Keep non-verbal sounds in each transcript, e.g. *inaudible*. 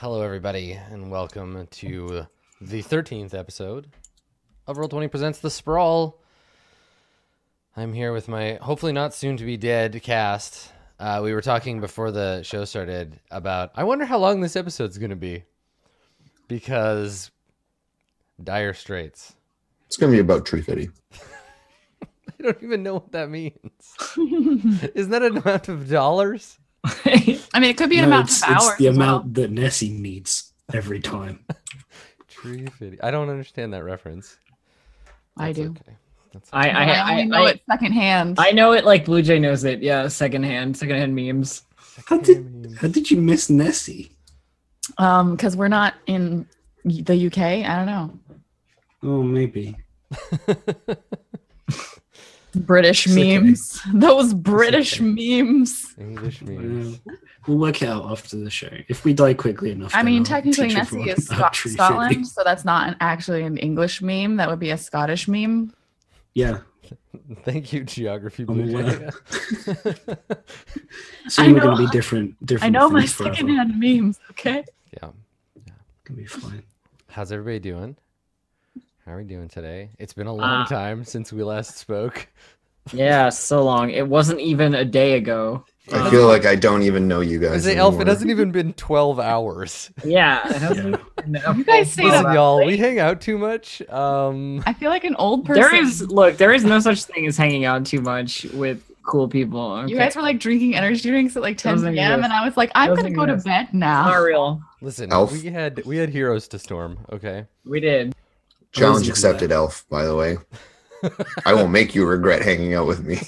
Hello, everybody, and welcome to the 13th episode of Roll20 Presents The Sprawl. I'm here with my hopefully not soon to be dead cast. Uh, we were talking before the show started about, I wonder how long this episode's going to be. Because dire straits. It's gonna be about Tree Fitty. *laughs* I don't even know what that means. *laughs* Isn't that an amount of dollars? *laughs* I mean, it could be an No, amount it's, of it's the as well. amount that Nessie needs every time. *laughs* Tree fitty. I don't understand that reference. I do. Okay. That's I, I I I, know I, it secondhand. I know it like Blue Jay knows it. Yeah, secondhand, secondhand memes. How did how did you miss Nessie? um, because we're not in the UK. I don't know. Oh, maybe. *laughs* British It's okay. memes. *laughs* Those British okay. memes. English Uh, memes. we'll work it out after the show. If we die quickly enough. I mean, I'll technically, teach Nessie is *laughs* about Scot- Tree Scotland, so that's not an, actually an English meme. That would be a Scottish meme. Yeah. *laughs* Thank you, geography. I'm Blue aware. Jay. Soon we're gonna be different. Different. I know my things forever. secondhand memes. Okay. yeah. Gonna be fine. How's everybody doing? How are we doing today? It's been a long Uh, time since we last spoke. Yeah, so long. It wasn't even a day ago. I feel like I don't even know you I guys. say, Elf, it hasn't even been 12 hours. Yeah, it hasn't Yeah. been You guys say Listen, that- y'all, we hang out too much. Um, I feel like an old person. There is look, there is no such thing as hanging out too much with cool people. Okay? You guys were like drinking energy drinks at like 10 Doesn't p.m. exist. and I was like, I'm gonna Doesn't go to exist. bed not now. real. listen, Elf? we had we had heroes to storm. Okay, We did. Challenge accepted. Elf. By the way, I won't make you regret hanging out with me.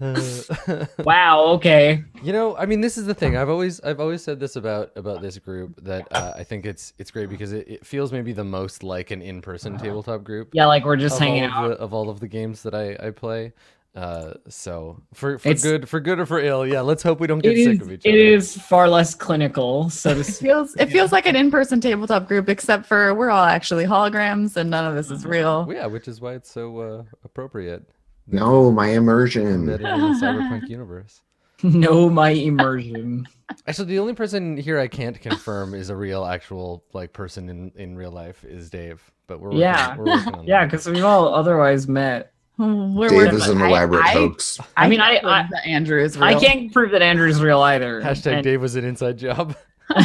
Uh, *laughs* Wow. Okay. you know, I mean, this is the thing. I've always I've always said this about about this group that uh, I think it's it's great because it, it feels maybe the most like an in person tabletop group. Yeah, like we're just hanging out. the, of all of the games that I, I play. Uh, so for, for It's- good for good or for ill, yeah. Let's hope we don't get It sick is. of each other. It is far less clinical, so to It feels it feels like an in-person tabletop group, except for we're all actually holograms and none of this is real. Well, yeah, which is why it's so uh, appropriate. No, my immersion. Embedded in the cyberpunk universe. *laughs* know my immersion. Actually, the only person here I can't confirm is a real, actual like person in in real life is Dave. But we're working, Yeah. we're working on Yeah, because we've all otherwise met. Hmm, we're Dave is an I- elaborate I, hoax. I mean, I- I- that Andrew is real. I can't prove that Andrew's real either. Hashtag And- Dave was an inside job. *laughs*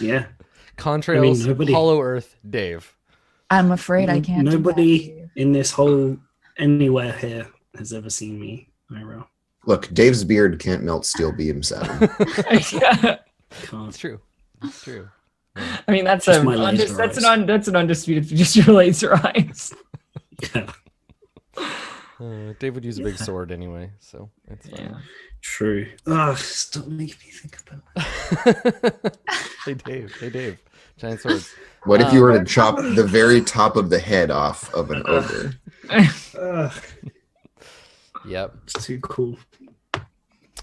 Yeah. Contrails, nobody- Hollow Earth, Dave. I'm afraid I N- can't. Nobody in this whole anywhere here has ever seen me. IRL. Look, Dave's beard can't melt steel beam seven. *laughs* Can't. It's true. It's true. I mean, that's Just a my undis- that's an eyes. un- that's an undisputed. *laughs* Just your laser eyes. Yeah. Uh, Dave would use a big sword anyway, so it's fine. Yeah. True. Ugh, stop making me think about *laughs* hey Dave, hey Dave, giant swords. What if you were to Uh, chop the very top of the head off of an ogre? that. Ugh, *laughs* Yep. it's too cool.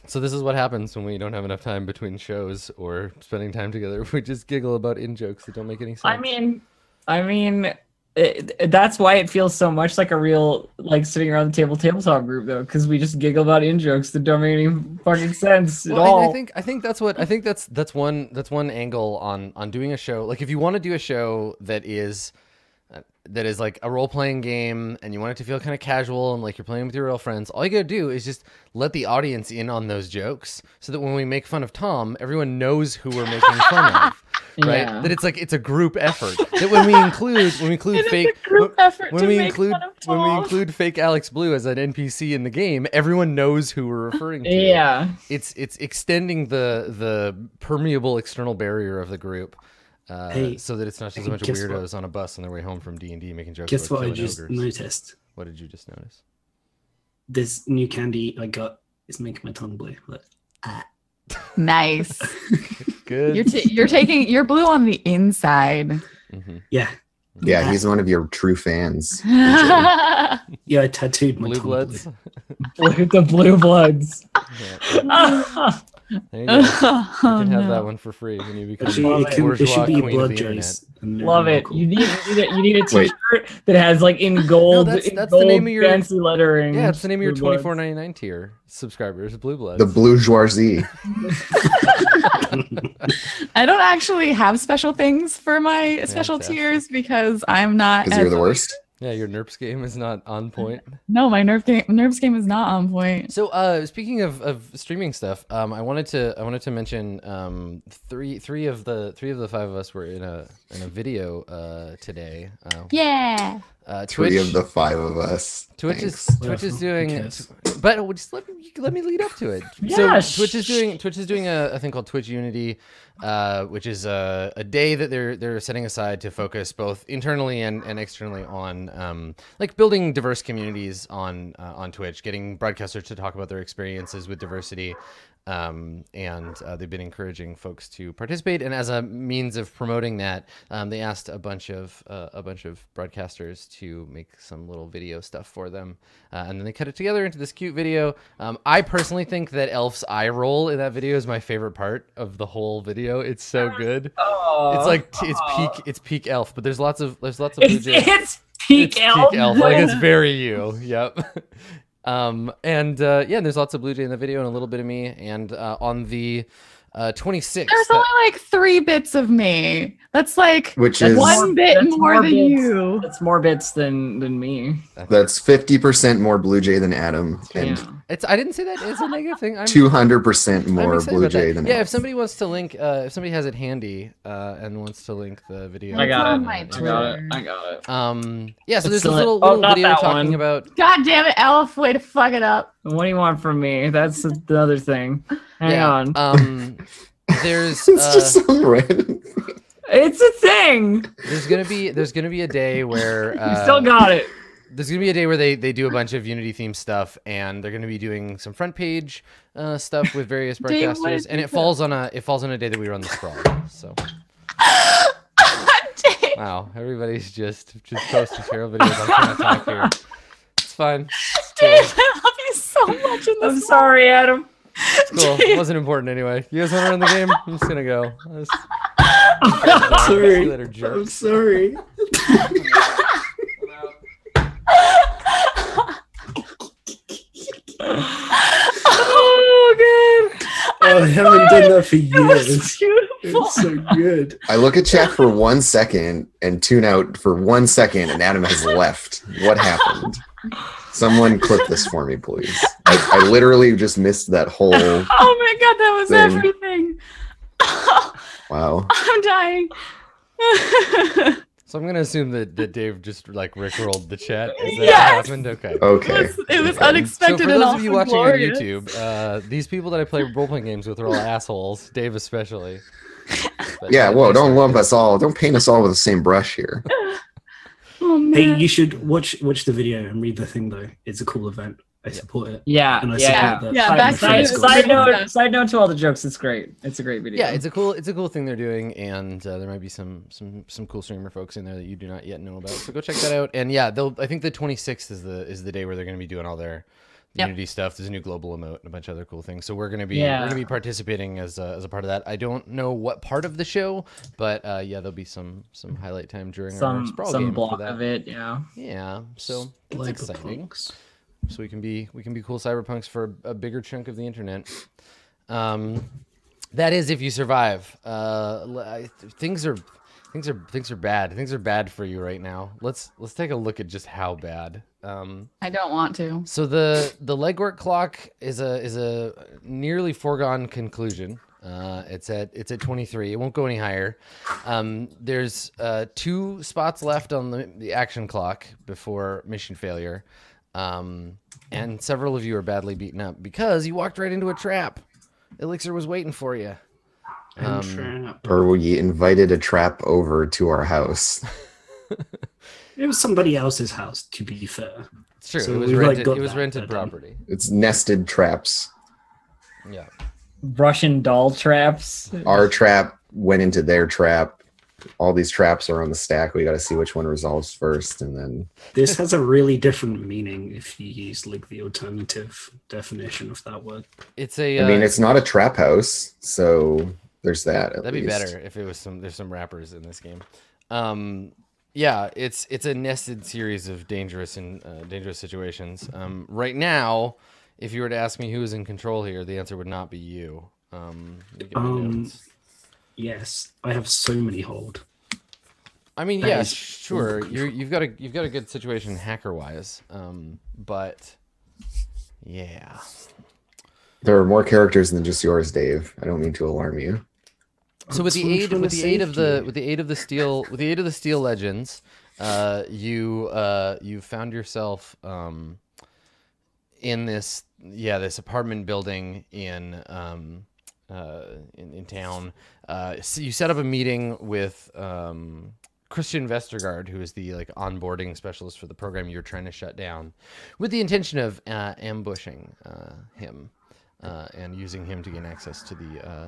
So this is what happens when we don't have enough time between shows or spending time together. *laughs* We just giggle about in jokes that don't make any sense. I mean, I mean, it, that's why it feels so much like a real like sitting around the table tabletop group though, because we just giggle about in jokes that don't make any fucking sense at all. I, I think I think that's what I think that's that's one that's one angle on on doing a show. Like if you want to do a show that is that is like a role playing game and you want it to feel kind of casual and like you're playing with your real friends, all you gotta do is just let the audience in on those jokes so that when we make fun of Tom, everyone knows who we're making fun of. *laughs* Right? Yeah. That it's like it's a group effort. That when we include when we include *laughs* fake group effort when we include when we include fake Alex Blue as an NPC in the game, everyone knows who we're referring to. yeah, It's it's extending the the permeable external barrier of the group. Uh, Hey, so that it's not just a bunch of guess what? weirdos on a bus on their way home from D and D making jokes. Guess about what I just ogres. noticed? What did you just notice? This new candy I got is making my tongue blue. Look. *laughs* Nice. *laughs* Good. You're t- you're taking you're blue on the inside. Mhm. Yeah. Yeah, he's one of your true fans. *laughs* Yeah, I tattooed my Blue bloods. blue. blue, the blue bloods. Yeah. There you go. You oh, *laughs* can have oh, no. that one for free when you become It should, Love it, can, it should be queen blood the internet. joys. and Love it. cool. You need, you need a, you need a *laughs* Wait. t-shirt that has like in gold, no, that's- in that's the name of your- fancy lettering. Yeah, it's the name of your Blue twenty Bloods. four ninety nine tier subscribers, Blue Bloods. The bourgeoisie. *laughs* I don't actually have special things for my special Fantastic. tiers because I'm not. Because you're the worst. Yeah, your NERPS game is not on point. No, my nerve game, nerves game is not on point. So, uh, speaking of, of streaming stuff, um, I wanted to I wanted to mention um, three three of the three of the five of us were in a in a video uh, today. Uh, Yeah. Uh, Three of the five of us. Twitch Thanks. is Twitch is doing, cares? but just let me let me lead up to it. Yeah, so Twitch is doing Twitch is doing a, a thing called Twitch Unity, uh, which is a, a day that they're they're setting aside to focus both internally and, and externally on um, like building diverse communities on uh, on Twitch, getting broadcasters to talk about their experiences with diversity. Um, and uh, they've been encouraging folks to participate. And as a means of promoting that, um, they asked a bunch of uh, a bunch of broadcasters to make some little video stuff for them, uh, and then they cut it together into this cute video. Um, I personally think that Elf's eye roll in that video is my favorite part of the whole video. It's so good. It's like t- it's peak it's peak Elf, but there's lots of there's lots of it's, it's peak It's elf. peak elf. Like it's very *laughs* you. Yep. *laughs* Um, and uh, yeah, there's lots of Blue Jay in the video and a little bit of me. And uh, on the uh, 26th, There's only like three bits of me. That's like Which That's is one bit more, more than bits. you. That's more bits than than me. that's fifty percent more Blue Jay than Adam, and Yeah. it's I didn't say that it's a negative thing. I'm two hundred percent I'm more Blue Jay that. than yeah. Adam. If somebody wants to link, uh, if somebody has it handy uh, and wants to link the video, I got it. my I got it. I got it. Um, yeah. So It's there's this still- little, oh, little video talking one. about God damn it, Elf! Way to fuck it up. What do you want from me? That's the other thing. Hang yeah. on. Um, *laughs* there's *laughs* it's uh, just some random. it's a thing. there's gonna be there's gonna be a day where *laughs* You uh, still got it. there's gonna be a day where they they do a bunch of Unity themed stuff, and they're gonna be doing some front page uh, stuff with various broadcasters, and it do falls on a it falls on a day that we run the sprawl. So wow, everybody's just just posting terrible videos. I'm trying to talk here. It's fine. It's cool. Dave, I love you so much in I'm this. sorry, Adam. It's cool. *laughs* It wasn't important anyway. You guys want to run the game? I'm just gonna go. Let's- See you sorry. later, I'm sorry. oh, good. Oh, I haven't done that for It was years. *laughs* beautiful. It's so good. I look at chat for one second and tune out for one second, and Adam has left. What happened? *laughs* Someone clip this for me, please. I, I literally just missed that whole. *laughs* Oh my god, that was Thing. everything. *laughs* Wow. I'm dying. So I'm gonna assume that, that Dave just like rickrolled the chat. Is that Yes. happened? Okay. it Okay. was, it was Okay. unexpected so for those also of you watching glorious. on YouTube, uh, these people that I play role playing games with are all assholes. Dave especially. *laughs* But, Yeah. Whoa! Don't lump us all. Don't paint us all with the same brush here. Oh. Hey, you should watch watch the video and read the thing though. It's a cool event. I support it. Yeah, And I yeah. support that. Yeah, Side- to side, the side school. note. Side note to all the jokes. It's great. It's a great video. Yeah, it's a cool it's a cool thing they're doing, and uh, there might be some some some cool streamer folks in there that you do not yet know about. So go check that out. And yeah, they'll I think the 26th is the is the day where they're going to be doing all their Yep. Unity stuff. There's a new global emote and a bunch of other cool things. So we're gonna be Yeah. we're gonna be participating as a, as a part of that. I don't know what part of the show, but uh, yeah, there'll be some some highlight time during our some sprawl some game for block that. of it. Yeah. Yeah, so it's Like exciting. So we can be we can be cool cyberpunks for a, a bigger chunk of the internet. Um, that is if you survive. Uh, I- things are things are things are bad. Things are bad for you right now. Let's let's take a look at just how bad. Um, I don't want to. so the the legwork clock is a is a nearly foregone conclusion. Uh, it's at it's at 23. It won't go any higher. Um, there's uh, two spots left on the, the action clock before mission failure, um, and several of you are badly beaten up because you walked right into a trap. Elixir was waiting for you. And Um, trap. Or we invited a trap over to our house. *laughs* It was somebody else's house, to be fair. It's true. So it was we've, like, rented. it was rented but, property. It's nested traps. Yeah. Russian doll traps. Our trap went into their trap. all these traps are on the stack. We got to see which one resolves first, and then This has a really different meaning if you use like the alternative definition of that word. It's a. I mean, uh, it's not a trap house, so there's that. At That'd be better if it was some. There's some rappers in this game. Um, yeah, it's it's a nested series of dangerous and uh, dangerous situations. Um, right now, if you were to ask me who is in control here, the answer would not be you. Um, you Um. Yes, I have so many hold. I mean, that yeah, sure. You're, you've got a you've got a good situation hacker wise. Um, but yeah, There are more characters than just yours, Dave. I don't mean to alarm you. So with the That's what I'm aid with the aid of the with the aid of the steel with the aid of the steel legends uh you uh you found yourself um in this yeah this apartment building in um uh in, in town. Uh so you set up a meeting with um Christian Vestergaard, who is the like onboarding specialist for the program you're trying to shut down, with the intention of uh, ambushing uh, him uh, and using him to gain access to the uh,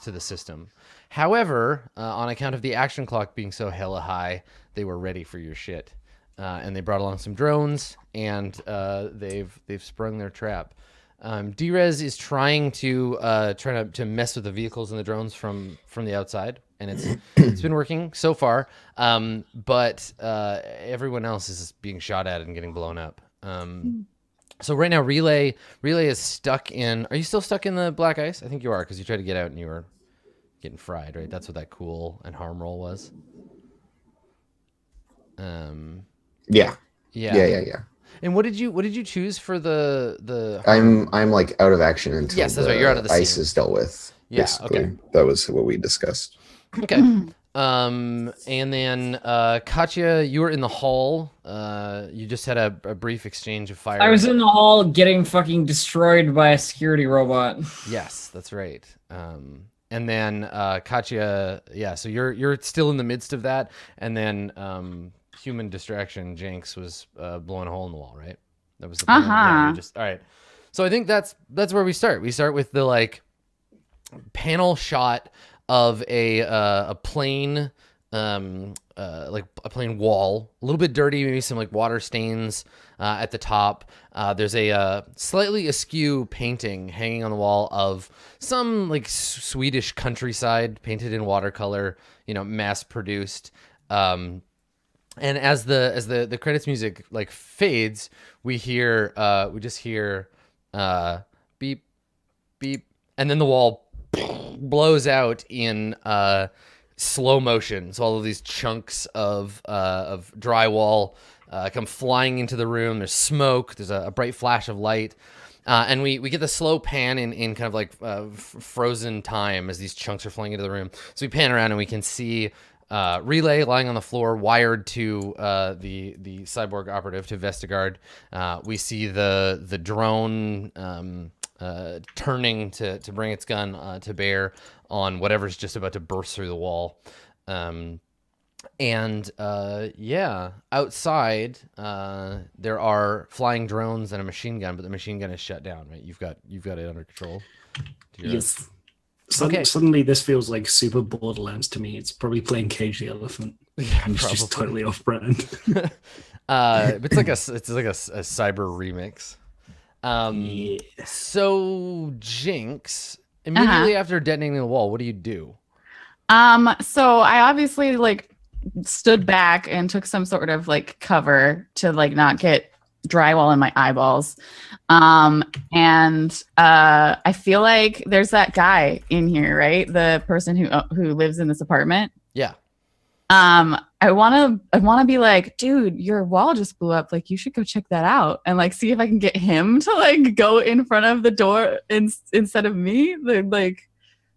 to the system. However, uh, on account of the action clock being so hella high, they were ready for your shit, uh, and they brought along some drones, and uh, they've they've sprung their trap. Um, Drez is trying to uh, trying to, to mess with the vehicles and the drones from from the outside, and it's *clears throat* it's been working so far. Um, but uh, everyone else is being shot at and getting blown up. Um, so right now, relay relay is stuck in. Are you still stuck in the black ice? I think you are because you tried to get out and you were getting fried. Right, that's what that cool and harm roll was. Um. Yeah, Yeah. yeah, yeah, yeah. And what did you what did you choose for the the? I'm I'm like out of action until Yes, that's right, you're out of the ice scene. is dealt with. Yeah, basically. okay. That was what we discussed. Okay. *clears throat* Um, and then uh, Katya, you were in the hall. Uh, you just had a, a brief exchange of fire. I was in the hall getting fucking destroyed by a security robot. *laughs* Yes, that's right. Um, and then uh, Katya, yeah. So you're you're still in the midst of that, and then um, human distraction. Jinx was uh, blowing a hole in the wall, right? That was the plan. Yeah, Uh-huh. you just all right. So I think that's that's where we start. We start with the like panel shot of a uh, a plain um uh like a plain wall a little bit dirty maybe some like water stains uh, at the top. Uh, there's a uh, slightly askew painting hanging on the wall of some like swedish countryside painted in watercolor you know mass produced. Um and as the as the the credits music like fades we hear uh we just hear uh beep beep and then the wall blows out in uh slow motion so all of these chunks of uh of drywall uh, come flying into the room there's smoke there's a, a bright flash of light uh, and we, we get the slow pan in, in kind of like uh, frozen time as these chunks are flying into the room. So we pan around and we can see uh, relay lying on the floor, wired to uh, the the cyborg operative to Vestergaard. Uh, we see the the drone um, uh, turning to to bring its gun uh, to bear on whatever's just about to burst through the wall. Um, and uh, yeah, outside uh, there are flying drones and a machine gun, but the machine gun is shut down. Right? You've got you've got it under control. Yes. Sud- Okay. Suddenly, this feels like super Borderlands to me. It's probably playing Cage the Elephant. *laughs* Yeah, it's just totally off brand. *laughs* uh, *laughs* it's like a it's like a, a cyber remix. Um, yeah. So Jinx, immediately after detonating the wall, what do you do? Um, so I obviously like stood back and took some sort of like cover to like not get drywall in my eyeballs. Um, and uh I feel like there's that guy in here, right? The person who uh, who lives in this apartment. Yeah. Um, I want to I want to be like, dude, your wall just blew up. Like you should go check that out and like see if I can get him to like go in front of the door in, instead of me. Like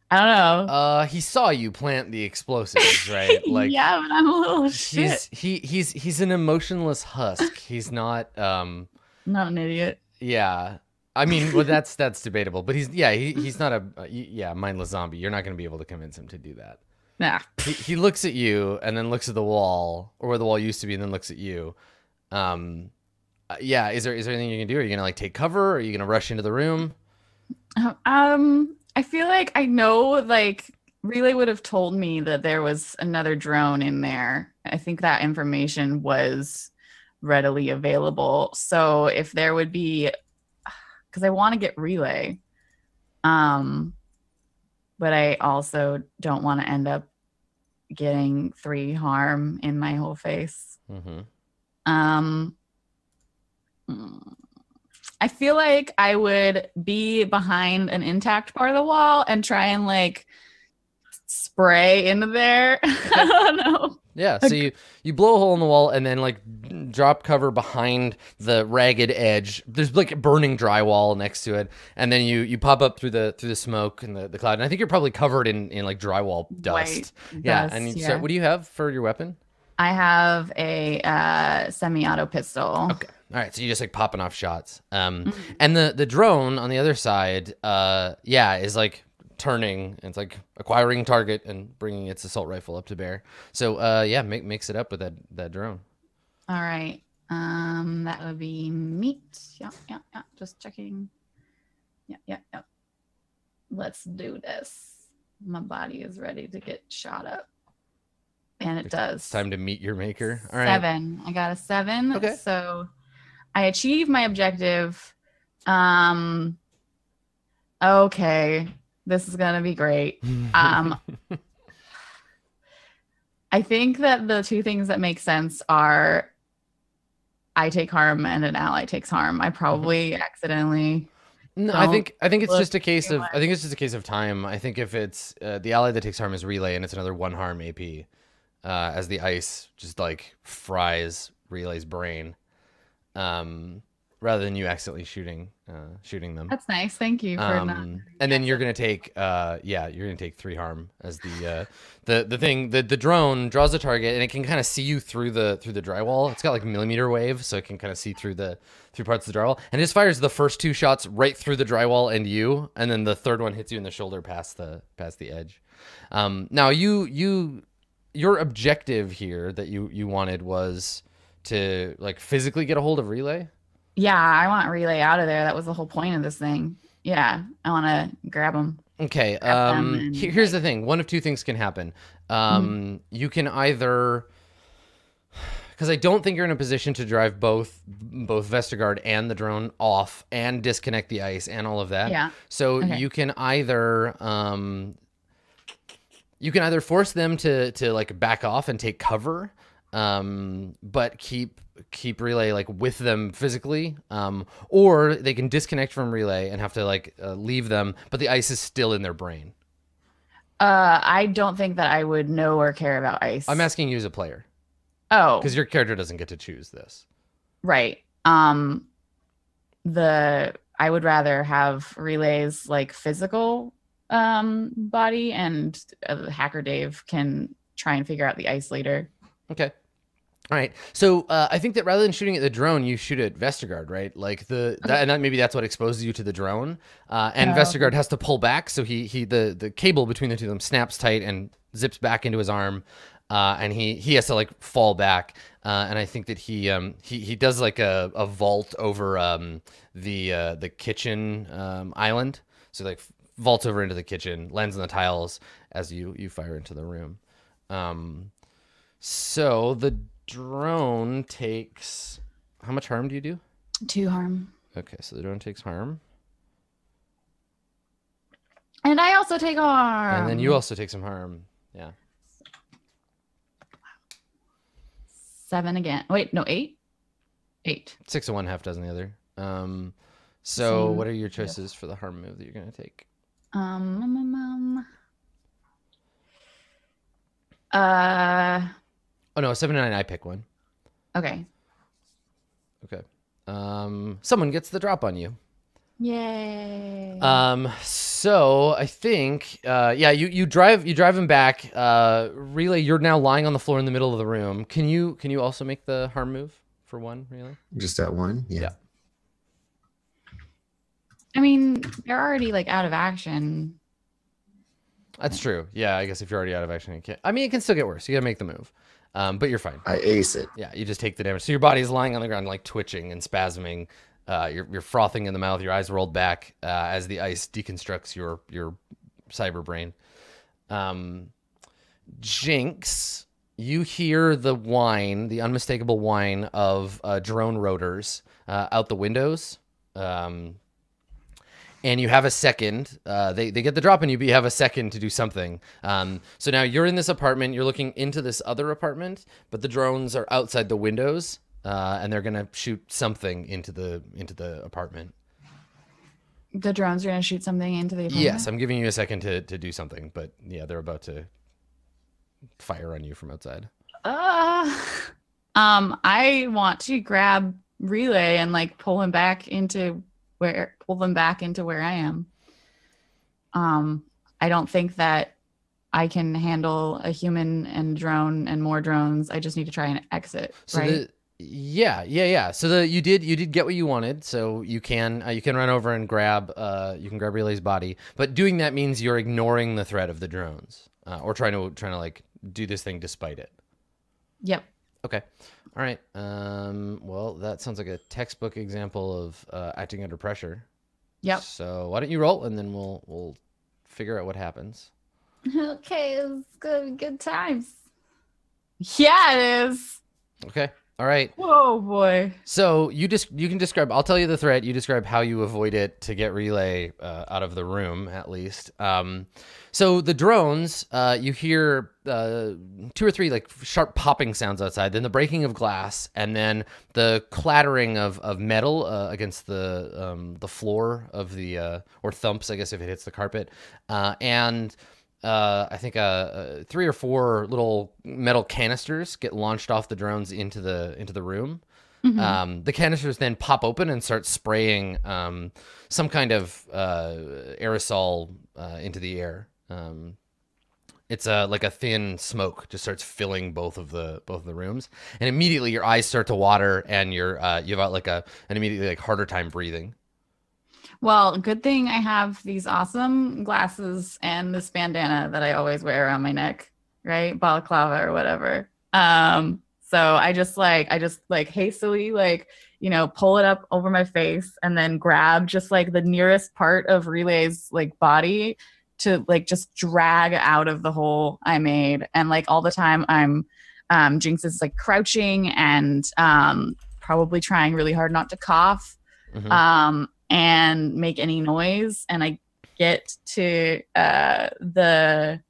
I don't know. Uh, he saw you plant the explosives, *laughs* right? Like yeah, but I'm a little shit. he's he he's he's an emotionless husk. He's not um Not an idiot. yeah. I mean, well, that's that's debatable, but he's yeah he, he's not a uh, yeah mindless zombie. You're not going to be able to convince him to do that. Nah. He, he looks at you and then looks at the wall or where the wall used to be and then looks at you. Um, uh, yeah. Is there is there anything you can do? Are you gonna like take cover? Or Are you gonna rush into the room? Um, I feel like I know like Relay would have told me that there was another drone in there. I think that information was readily available. So if there would be *sighs* because I want to get relay. Um but I also don't want to end up getting three harm in my whole face. hmm Um, I feel like I would be behind an intact part of the wall and try and like spray into there. *laughs* I don't know. Yeah, so you you blow a hole in the wall and then like drop cover behind the ragged edge. There's like a burning drywall next to it, and then you you pop up through the through the smoke and the, the cloud. And I think you're probably covered in in like drywall dust. White yeah, dust, and you yeah. start, what do you have for your weapon? I have a uh, semi-auto pistol. Okay. All right, so you just like popping off shots. Um, Mhm. and the the drone on the other side, uh, yeah, is like turning. and It's like acquiring target and bringing its assault rifle up to bear. So, uh, yeah, make, mix it up with that that drone. All right. Um, that would be meat. Yeah, yeah, yeah. Just checking. Yeah, yeah, yeah. Let's do this. My body is ready to get shot up. And it does. Time to meet your maker. All right. Seven. I got a seven. Okay. So I achieved my objective. Um okay. This is gonna be great. *laughs* Um I think that the two things that make sense are I take harm and an ally takes harm. I probably accidentally No, I think I think it's just a case of I think it's just a case of time. I think if it's uh, the ally that takes harm is relay and it's another one harm AP, uh, as the ice just like fries relay's brain, um, rather than you accidentally shooting uh, shooting them. that's nice. Thank you for not Um, and then you're gonna take uh yeah you're gonna take three harm as the uh the the thing the the drone draws a target and it can kind of see you through the through the drywall. It's got like millimeter wave so it can kind of see through the through parts of the drywall. And it just fires the first two shots right through the drywall and you and then the third one hits you in the shoulder past the past the edge. Um now you you your objective here that you you wanted was to like physically get a hold of relay Yeah, I want relay out of there. That was the whole point of this thing. Yeah, I want to grab them. Okay. grab them Um, and, he- here's the thing. One of two things can happen. Um, you can either, because I don't think you're in a position to drive both both Vestergaard and the drone off and disconnect the ice and all of that. Yeah. So Okay. you can either um, you can either force them to to like back off and take cover, um, but keep keep relay like with them physically, um, or they can disconnect from relay and have to like uh, leave them, but the ice is still in their brain. Uh, I don't think that I would know or care about ice. I'm asking you as a player Oh, because your character doesn't get to choose this. right. Um, the I would rather have relays like physical um body, and uh, Hacker Dave can try and figure out the ice later. Okay. All right. So uh, I think that rather than shooting at the drone, you shoot at Vestergaard, right? Like the that, and that, maybe that's what exposes you to the drone. Uh, and Oh. Vestergaard has to pull back, so he he the the cable between the two of them snaps tight and zips back into his arm, uh, and he he has to like fall back. Uh, and I think that he um he he does like a, a vault over um the uh, the kitchen um island, so like vaults over into the kitchen, lands on the tiles as you you fire into the room. Um, so the drone takes how much harm do you do? Two harm, Okay, so the drone takes harm, and I also take harm. and then you also take some harm. Yeah, seven again. Wait, no, eight. Eight. six of one, half dozen the other. Um, so Same. what are your choices for the harm move that you're gonna take? Um, um, um, um. Uh, Oh no, seven and nine. I pick one. okay. Okay. Um, someone gets the drop on you. Yay. Um, so I think, uh, yeah, you, you drive, you drive him back, uh, relay, you're now lying on the floor in the middle of the room. Can you, can you also make the harm move for one, relay? Just at one? Yeah. Yeah. I mean, they're already like out of action. That's true. Yeah, I guess if you're already out of action, it can't. I mean, it can still get worse. You gotta make the move, um, but you're fine. I ace it. Yeah, you just take the damage. So your body's lying on the ground, like twitching and spasming. Uh, you're, you're frothing in the mouth. Your eyes rolled back uh, as the ice deconstructs your your cyber brain. Um, Jinx, you hear the whine, the unmistakable whine of uh, drone rotors uh, out the windows. Um, and you have a second. Uh, they, they get the drop on you, but you have a second to do something. Um, so now you're in this apartment. You're looking into this other apartment, but the drones are outside the windows, uh, and they're gonna shoot something into the into the apartment. The drones are gonna shoot something into the apartment? Yes, I'm giving you a second to to do something, but yeah, they're about to fire on you from outside. Uh, *laughs* um, I want to grab relay and like pull him back into where pull them back into where I am. Um, I don't think that I can handle a human and drone and more drones. I just need to try and exit. So right? the yeah, yeah, yeah. So the you did you did get what you wanted. So you can uh, you can run over and grab uh you can grab Relay's body, but doing that means you're ignoring the threat of the drones uh, or trying to trying to like do this thing despite it. yep. Okay. All right. Um. Well, that sounds like a textbook example of uh, acting under pressure. Yep. So why don't you roll and then we'll we'll figure out what happens. *laughs* Okay, it's gonna good times. Yeah, it is. Okay. All right. Whoa, boy. So you just you can describe. I'll tell you the threat. You describe how you avoid it to get relay uh, out of the room, at least. Um, so the drones, uh, you hear uh, two or three like sharp popping sounds outside, then the breaking of glass, and then the clattering of of metal uh, against the um, the floor of the uh, or thumps, I guess, if it hits the carpet, uh, and uh, I think uh, uh, three or four little metal canisters get launched off the drones into the into the room. Mhm. Um, the canisters then pop open and start spraying um, some kind of uh, aerosol uh, into the air. Um, it's a like a thin smoke just starts filling both of the both of the rooms, and immediately your eyes start to water, and you're uh, you have like a an immediately like harder time breathing. Well, good thing I have these awesome glasses and this bandana that I always wear around my neck, right? Balaclava or whatever. Um, so I just like I just like hastily like, you know, pull it up over my face and then grab just like the nearest part of Relay's like body to like just drag out of the hole I made. And like all the time I'm um Jinx is like crouching and um probably trying really hard not to cough Mhm. um, and make any noise. And I get to uh, the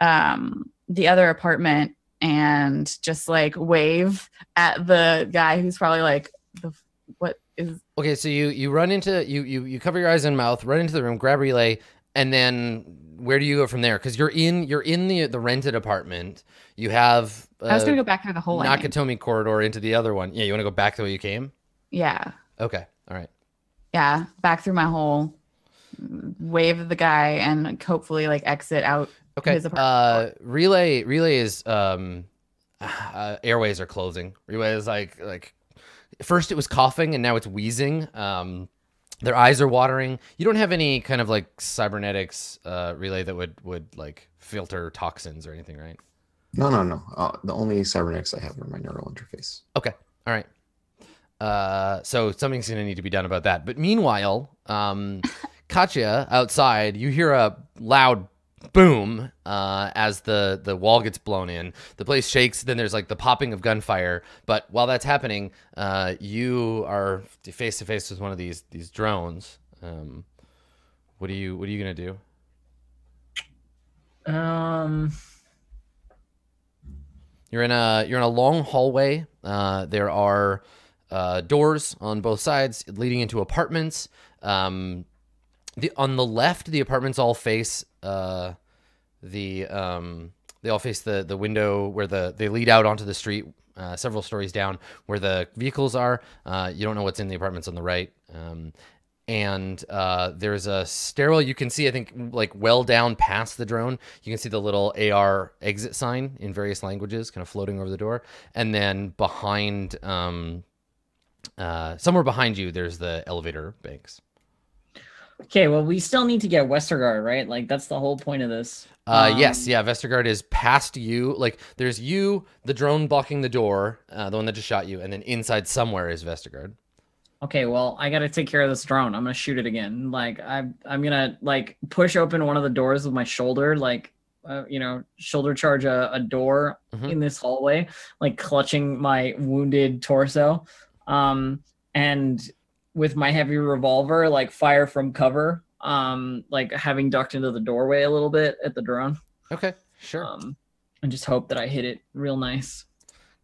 um, the other apartment and just like wave at the guy who's probably like, the, "What is?" Okay, so you you run into you you you cover your eyes and mouth, run into the room, grab relay, and then where do you go from there? Because you're in you're in the the rented apartment. You have uh, I was gonna go back through the whole. Nakatomi corridor into the other one. Yeah, you want to go back the way you came? Yeah, Okay, all right. Yeah, back through my hole. Wave at the guy and hopefully like exit out. Okay. His Uh, relay relay is um, uh, airways are closing. Relay is like like first it was coughing and now it's wheezing. Um, their eyes are watering. You don't have any kind of like cybernetics uh, relay that would would like filter toxins or anything, right? No, no, no. Uh, the only cybernetics I have are my neural interface. Okay. All right. Uh, so something's going to need to be done about that. But meanwhile, um, *laughs* Katya outside, you hear a loud boom uh, as the the wall gets blown in. The place shakes. Then there's like the popping of gunfire. But while that's happening, uh, you are face to face with one of these these drones. Um, what are you What are you gonna do? Um, You're in a you're in a long hallway. Uh, there are uh, doors on both sides leading into apartments. Um, the on the left, the apartments all face uh, the um, they all face the the window where the they lead out onto the street. Uh, several stories down where the vehicles are. Uh, you don't know what's in the apartments on the right. Um, and uh, there's a stairwell you can see i think like well down past the drone you can see the little ar exit sign in various languages kind of floating over the door and then behind um, uh, somewhere behind you there's the elevator banks okay, well, we still need to get Vestergaard, right? Like, that's the whole point of this. uh, Um, yes yeah vestergaard is past you like there's you the drone blocking the door uh, the one that just shot you and then inside somewhere is vestergaard Okay, well, I gotta take care of this drone. I'm gonna shoot it again. Like, I'm, I'm gonna like push open one of the doors with my shoulder, like uh, you know, shoulder charge a, a door Mhm. in this hallway, like clutching my wounded torso, um, and with my heavy revolver, like fire from cover, um, like having ducked into the doorway a little bit at the drone, Okay, sure. um, and just hope that I hit it real nice.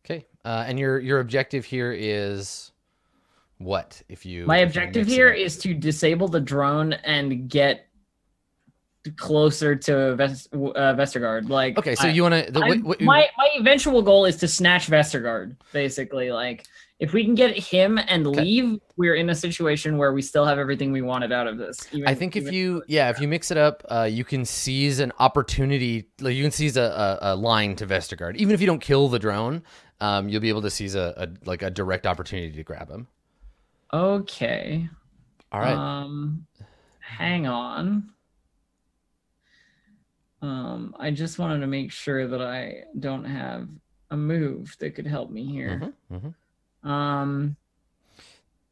Okay, uh, and your your objective here is what? If you My if objective mix it here up? is to disable the drone and get closer to Vest- uh, Vestergaard. Like, okay. So I- you want to the I'm- what, what, my my eventual goal is to snatch Vestergaard. Basically, like if we can get him and Okay. leave, we're in a situation where we still have everything we wanted out of this. even- I think if you yeah if you mix it up, uh, you can seize an opportunity. Like you can seize a, a, a line to Vestergaard. Even if you don't kill the drone, um, you'll be able to seize a, a like a direct opportunity to grab him. okay, All right. Um, hang on. Um, I just wanted to make sure that I don't have a move that could help me here. Mhm, mhm. Um,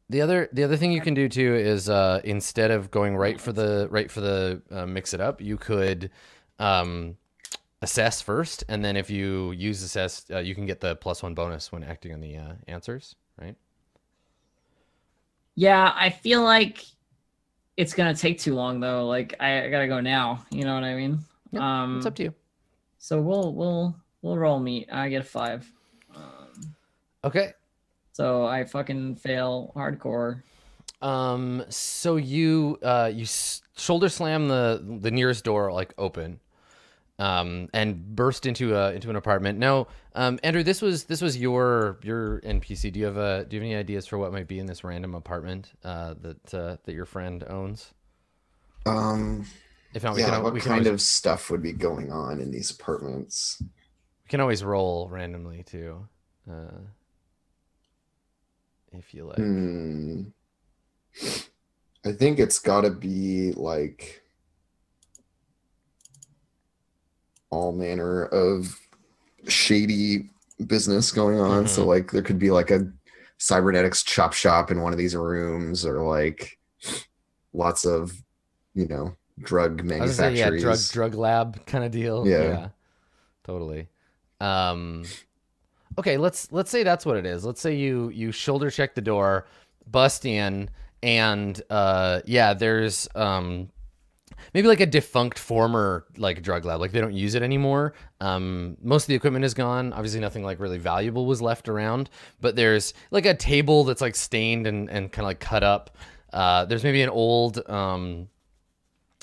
The other the other thing you can do too is uh, instead of going right for the right for the uh, mix it up, you could um, assess first, and then if you use assess, uh, you can get the plus one bonus when acting on the uh, answers. Right? yeah, I feel like it's gonna take too long though. Like I, I gotta go now. You know what I mean? um, It's up to you. so we'll we'll we'll roll meet. I get a five. Um, Okay. So I fucking fail hardcore. Um. So you uh you s- shoulder slam the the nearest door like open, um, and burst into a into an apartment. Now, um, Andrew, this was this was your your NPC. Do you have a do you have any ideas for what might be in this random apartment uh that uh, that your friend owns? Um, If not, we yeah, can what we can kind always, of stuff would be going on in these apartments? we can always roll randomly too, uh, if you like. Hmm. I think it's got to be like all manner of shady business going on. So Mhm. like there could be like a cybernetics chop shop in one of these rooms, or like lots of you know drug I say, yeah, drug drug lab kind of deal. Yeah. totally. Um, okay, let's let's say that's what it is. Let's say you you shoulder check the door, bust in, and uh, yeah, there's um, maybe like a defunct former like drug lab. Like they don't use it anymore. Um, most of the equipment is gone. Obviously, nothing like really valuable was left around. But there's like a table that's like stained and and kind of like cut up. Uh, there's maybe an old um,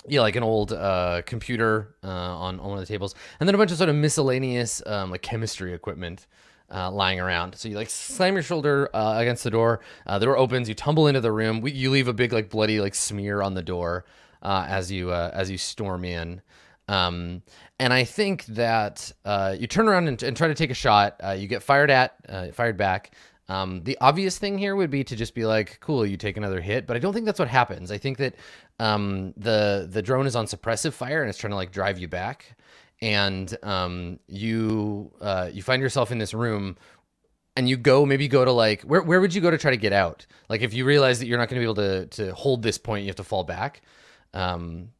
yeah, like an old uh, computer uh, on, on one of the tables, and then a bunch of sort of miscellaneous um, like chemistry equipment uh, lying around. So you like slam your shoulder uh, against the door. Uh, the door opens. You tumble into the room. We, you leave a big like bloody like smear on the door uh, as you uh, as you storm in. Um, and I think that uh, you turn around and, and try to take a shot. You get fired at, fired back. Um, the obvious thing here would be to just be like, "Cool, you take another hit," but I don't think that's what happens. I think that um, the the drone is on suppressive fire and it's trying to like drive you back, and um, you uh, you find yourself in this room, and you go maybe go to like where where would you go to try to get out? Like if you realize that you're not going to be able to to hold this point, you have to fall back. Um,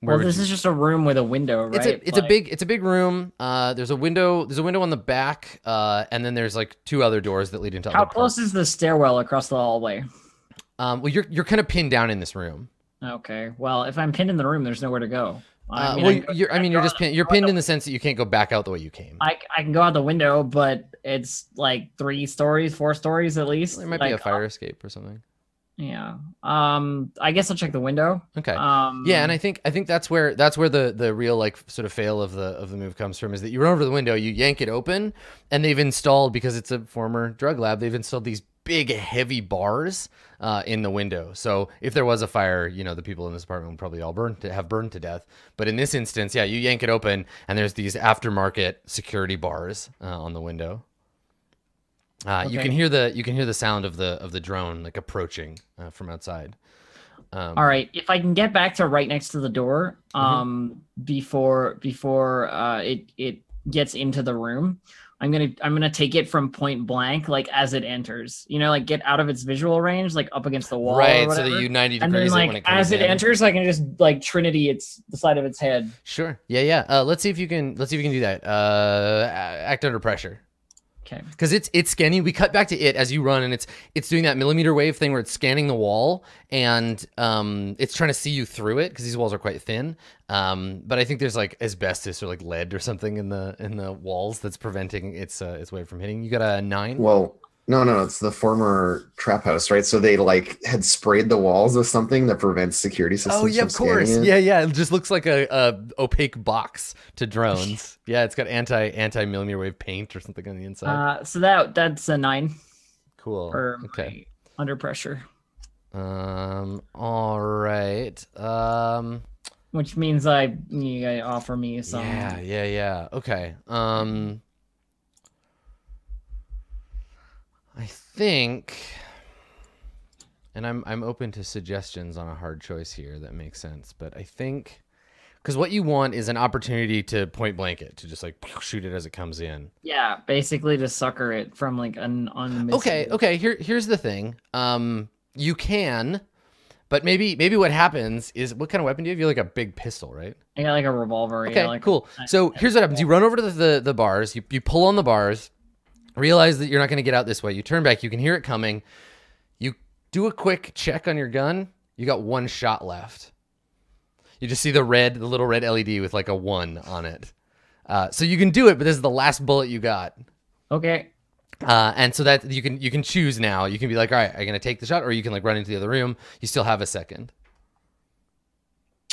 where Well, this you- is just a room with a window, right? it's a it's a big it's a big room. Uh, there's a window there's a window on the back, uh, and then there's like two other doors that lead into How close parts. is the stairwell across the hallway? Um, well, you're you're kind of pinned down in this room. Okay. Well, if I'm pinned in the room, there's nowhere to go. Uh, mean, well, I, you're I mean you're just pinned, you're pinned in the sense that you can't go back out the way you came. I, I can go out the window, but it's like three stories, four stories at least. There might be a Like, fire escape or something. Yeah. Um. I guess I'll check the window. Okay. Um. Yeah, and I think I think that's where that's where the the real like sort of fail of the of the move comes from is that you run over the window, you yank it open, and they've installed because it's a former drug lab, they've installed these big heavy bars uh, in the window. So if there was a fire, you know the people in this apartment would probably all burn to have burned to death. But in this instance, yeah, you yank it open, and there's these aftermarket security bars uh, on the window. Uh, You can hear the you can hear the sound of the of the drone like approaching uh, from outside. Um, All right. If I can get back to right next to the door, Mm-hmm. um, before before uh it it gets into the room, I'm gonna I'm gonna take it from point blank, like as it enters. You know, like get out of its visual range, like up against the wall. or right, so that you 90 and then degrees it when like it as it in. enters, I can just like Trinity its the side of its head. Sure. Yeah, yeah. Uh, let's see if you can. Let's see if you can do that. Uh, act under pressure. Okay. because it's it's scanning. We cut back to it as you run, and it's it's doing that millimeter wave thing where it's scanning the wall, and um, it's trying to see you through it because these walls are quite thin. Um, but I think there's like asbestos or like lead or something in the in the walls that's preventing its uh, its wave from hitting. You got a nine. Well, no, no, it's the former trap house, right? So they like had sprayed the walls with something that prevents security systems. Oh yeah, from of course. it. Yeah, yeah. It just looks like a, a opaque box to drones. *laughs* yeah, it's got anti anti millimeter wave paint or something on the inside. Uh, so that that's a nine cool. for Okay. under pressure, Um. All right. Um. which means I you gotta offer me some. Yeah, yeah, yeah. Okay. Um I think and I'm I'm open to suggestions on a hard choice here that makes sense, but I think cuz what you want is an opportunity to point blank it, to just like shoot it as it comes in. Yeah, basically to sucker it from like an unmissable. Okay, okay, here here's the thing. Um you can but maybe maybe what happens is what kind of weapon do you have? You have like a big pistol, right? I got like a revolver. Okay, yeah, like, cool. So here's what happens: you run over to the, the, the bars, you, you pull on the bars, realize that you're not going to get out this way. You turn back, you can hear it coming. You do a quick check on your gun. You got one shot left. You just see the red, the little red LED with like a one on it. Uh, so you can do it, but this is the last bullet you got. Okay. Uh, and so that you can you can choose now. You can be like, all right, I'm gonna take the shot, or you can like run into the other room. You still have a second.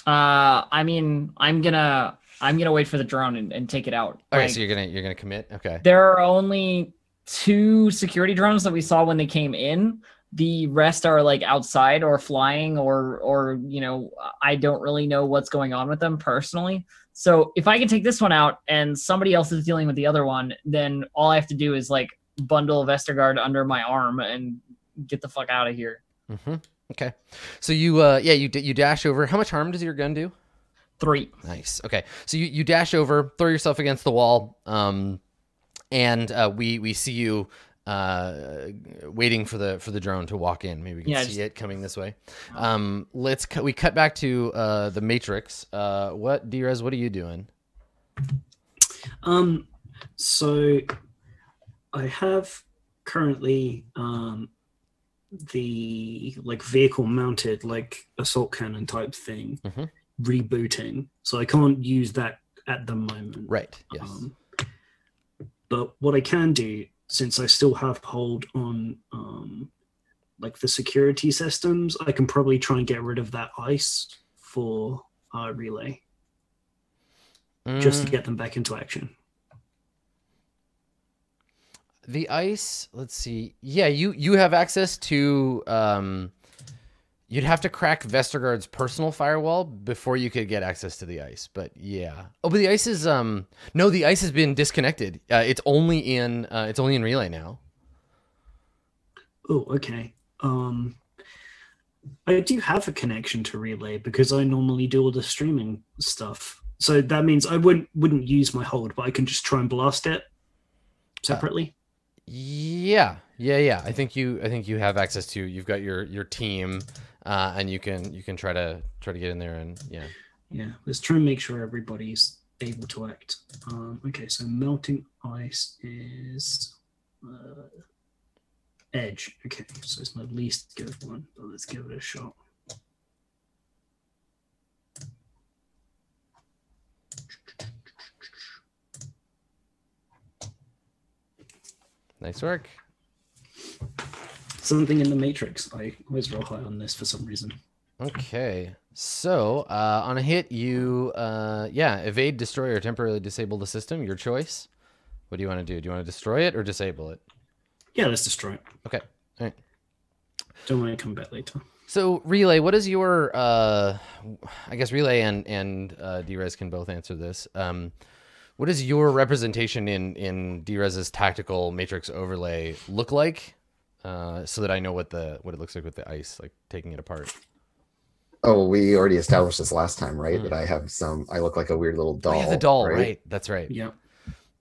Uh, I mean, I'm gonna I'm gonna wait for the drone and, and take it out. All right, Like, so you're gonna you're gonna commit. Okay. there are only two security drones that we saw when they came in. The rest are like outside or flying or or you know I don't really know what's going on with them personally. So if I can take this one out and somebody else is dealing with the other one, then all I have to do is like bundle Vestergaard under my arm and get the fuck out of here. hmm Okay. So you uh yeah you you dash over. How much harm does your gun do? Three. Nice. Okay. So you, you dash over, throw yourself against the wall, um, and uh, we we see you uh, waiting for the for the drone to walk in. Maybe we can Yeah, see just- it coming this way. Um, let's cut. We cut back to uh, the Matrix. Uh, what Drez? What are you doing? Um, so I have currently um the like vehicle mounted like assault cannon type thing Mhm. Rebooting, so I can't use that at the moment. Right. Yes. Um, but what I can do, since I still have hold on um, like the security systems, I can probably try and get rid of that ice for uh, relay, just to Mm, get them back into action. the ice. Let's see. Yeah, you you have access to. Um, you'd have to crack Vestergaard's personal firewall before you could get access to the ice. But yeah. Oh, but the ice is um. No, the ice has been disconnected. Uh, it's only in. Uh, it's only in relay now. Oh, okay. Um, I do have a connection to relay because I normally do all the streaming stuff. So that means I wouldn't wouldn't use my hold, but I can just try and blast it separately. Yeah, yeah, yeah. I think you. I think you have access to. You've got your your team, uh, and you can you can try to try to get in there and yeah. Yeah, let's try and make sure everybody's able to act. Um, okay, so melting ice is uh, edge. Okay, so it's my least good one, but let's give it a shot. Nice work. Something in the matrix. I always roll high on this for some reason. Okay. So uh, on a hit, you uh, yeah evade, destroy, or temporarily disable the system. Your choice. What do you want to do? Do you want to destroy it or disable it? Yeah, let's destroy it. Okay. All right. Don't want to come back later. So relay, what is your? Uh, I guess relay and and uh, Drez can both answer this. Um, what does your representation in in Drez's tactical matrix overlay look like? Uh, so that I know what the what it looks like with the ice, like taking it apart. Oh, we already established this last time, right? Hmm. That I have some. I look like a weird little doll. oh yeah, the doll, right? That's right. Yeah.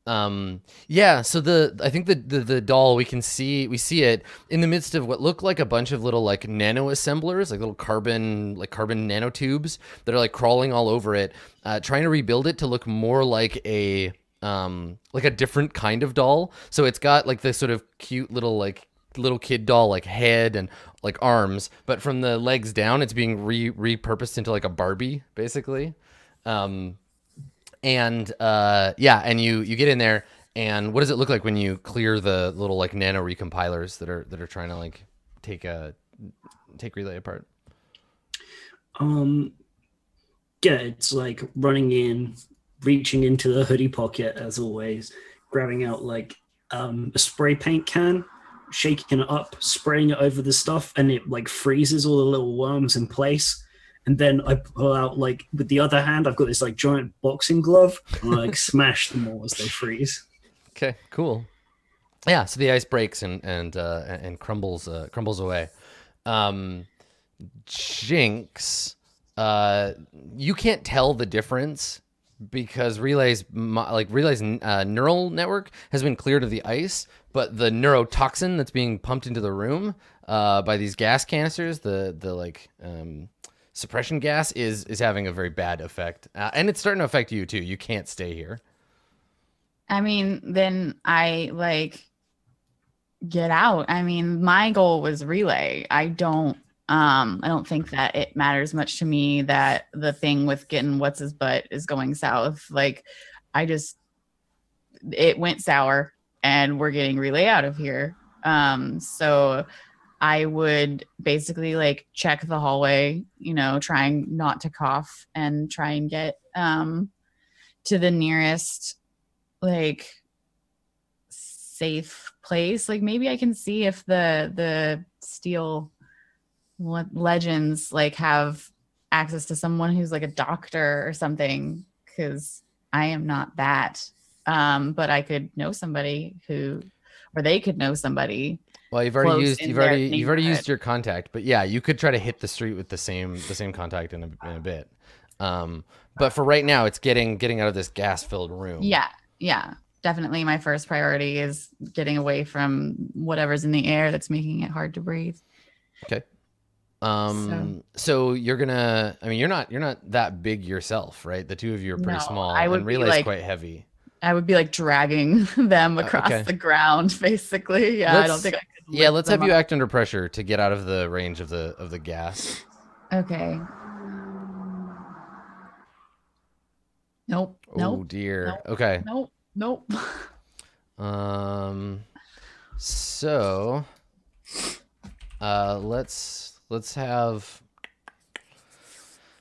Um, yeah. So the I think the, the the doll we can see we see it in the midst of what look like a bunch of little like nano assemblers, like little carbon like carbon nanotubes that are like crawling all over it, uh, trying to rebuild it to look more like a um like a different kind of doll. So it's got like this sort of cute little like little kid doll like head and like arms, but from the legs down, it's being re repurposed into like a Barbie basically. Um, and uh, yeah, and you you get in there, and what does it look like when you clear the little like nano recompilers that are that are trying to like take a take relay apart? Um, yeah, it's like running in, reaching into the hoodie pocket as always, grabbing out like um, a spray paint can, shaking it up, spraying it over the stuff, and it like freezes all the little worms in place. And then I pull out like with the other hand, I've got this like giant boxing glove, and I like *laughs* smash them all as they freeze. Okay, cool. Yeah, so the ice breaks and and uh, and crumbles uh, crumbles away. Um, Jinx, uh, you can't tell the difference because Relay's like Relay's uh, neural network has been cleared of the ice, but the neurotoxin that's being pumped into the room uh, by these gas canisters, the the like um, suppression gas, is is having a very bad effect, uh, and it's starting to affect you too. You can't stay here. I mean, then I like get out. I mean, my goal was relay. I don't um I don't think that it matters much to me that the thing with getting what's his butt is going south. Like I just it went sour and we're getting relay out of here. Um so I would basically like check the hallway, you know, trying not to cough and try and get um to the nearest like safe place like maybe i can see if the the steel le- legends like have access to someone who's like a doctor or something because i am not that um but i could know somebody who or they could know somebody Well, you've already used you've already you've already used your contact, but yeah, you could try to hit the street with the same the same contact in a, in a bit. Um, but for right now, it's getting getting out of this gas filled room. yeah yeah definitely my first priority is getting away from whatever's in the air that's making it hard to breathe Okay. Um. So. you're gonna. I mean, you're not. You're not that big yourself, right? The two of you are pretty No, small, I would and relay's like, quite heavy. I would be like dragging *laughs* them Uh, across okay. the ground basically yeah i don't Let's- think i could Yeah. Let's have you act under pressure to get out of the range of the of the gas. okay nope Oh nope dear. Nope. Okay. nope nope *laughs* Um. So, uh, let's let's have.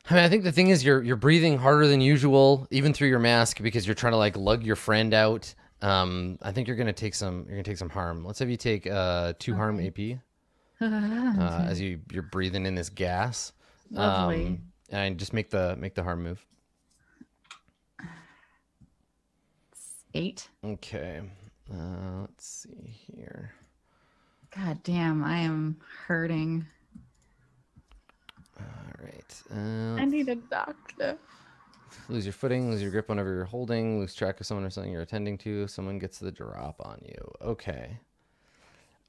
I mean, I think the thing is you're you're breathing harder than usual, even through your mask, because you're trying to like lug your friend out. Um, I think you're gonna take some you're gonna take some harm. Let's have you take uh two harm AP *laughs* uh, as you you're breathing in this gas. Lovely. Um, and just make the make the harm move. eight Okay. Uh, let's see here. god damn i am hurting All right. Uh, i need a doctor lose your footing, lose your grip whenever you're holding, lose track of someone or something you're attending to. Someone gets the drop on you. Okay.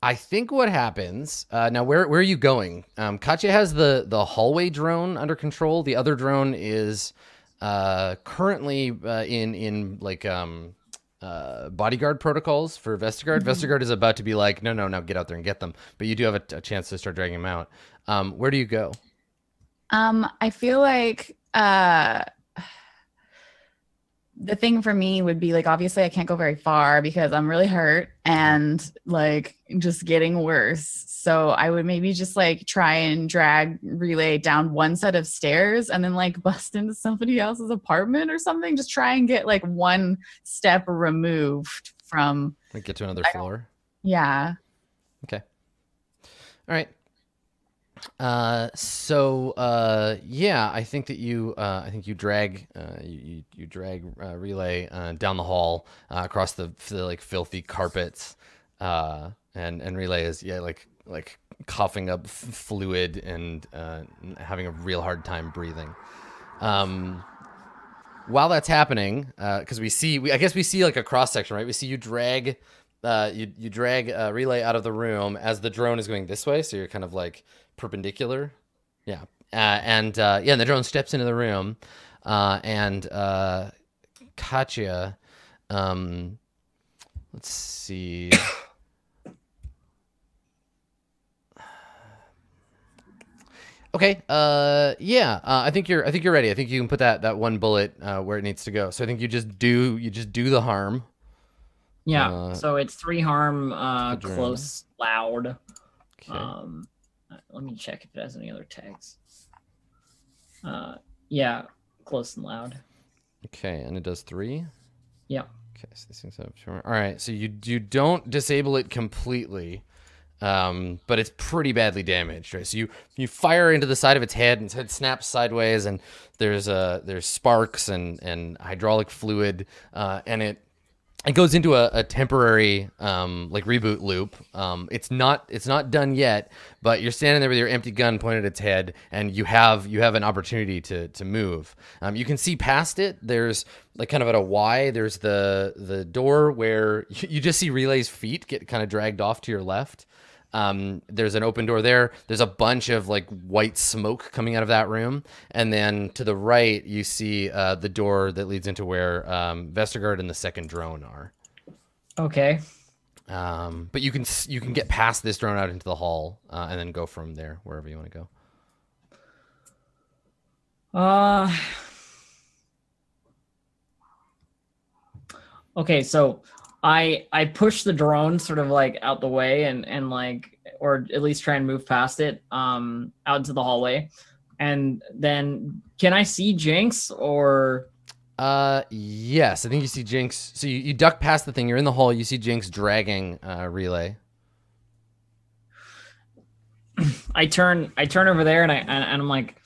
I think what happens uh, now. Where where are you going? Um, Katya has the the hallway drone under control. The other drone is uh, currently uh, in in like um, uh, bodyguard protocols for Vestergaard. Vestergaard is about to be like, no, no, no, get out there and get them. But you do have a, a chance to start dragging them out. Um, where do you go? Um, I feel like uh the thing for me would be like obviously I can't go very far because I'm really hurt and like just getting worse. So I would maybe just like try and drag relay down one set of stairs and then like *laughs* bust into somebody else's apartment or something. Just try and get like one step removed from Like get to another floor. yeah. Okay. All right. Uh, so uh, yeah, I think that you, uh, I think you drag, uh, you you, drag uh, relay uh, down the hall uh, across the, the like filthy carpets, uh, and and relay is yeah like like coughing up fluid and uh, having a real hard time breathing. Um, while that's happening, because we see, we, I guess we see like a cross section, right? We see you drag, uh, you you drag uh, relay out of the room as the drone is going this way, so you're kind of like perpendicular, yeah. Uh, and uh, yeah, and the drone steps into the room, uh, and uh, Katya, um, let's see. Okay. Uh, yeah. Uh, I think you're. I think you're ready. I think you can put that that one bullet uh, where it needs to go. So I think you just do. You just do the harm. Yeah. Uh, so it's three harm, uh, close, loud. Okay. Um, let me check if it has any other tags. Uh, yeah, close and loud. okay. And it does three. Yeah. Okay. So these things have. All right. So you you don't disable it completely. Um, but it's pretty badly damaged, right? So you you fire into the side of its head, and its head snaps sideways, and there's uh there's sparks and and hydraulic fluid, uh, and it it goes into a, a temporary um, like reboot loop. Um, it's not it's not done yet, but you're standing there with your empty gun pointed at its head, and you have you have an opportunity to to move. Um, you can see past it. There's like kind of at a Y. There's the the door where you, *laughs* you just see Relay's feet get kind of dragged off to your left. Um, there's an open door there. There's a bunch of like white smoke coming out of that room, and then to the right you see uh, the door that leads into where um, Vestergaard and the second drone are. Okay. Um, but you can you can get past this drone out into the hall uh, and then go from there wherever you want to go. Uh. *sighs* Okay, so I I push the drone sort of like out the way and and like or at least try and move past it um out into the hallway. And then can I see Jinx or Uh, yes, I think you see Jinx. So you, you duck past the thing. You're in the hall. You see Jinx dragging uh, Relay. I turn I turn over there and I and, and I'm like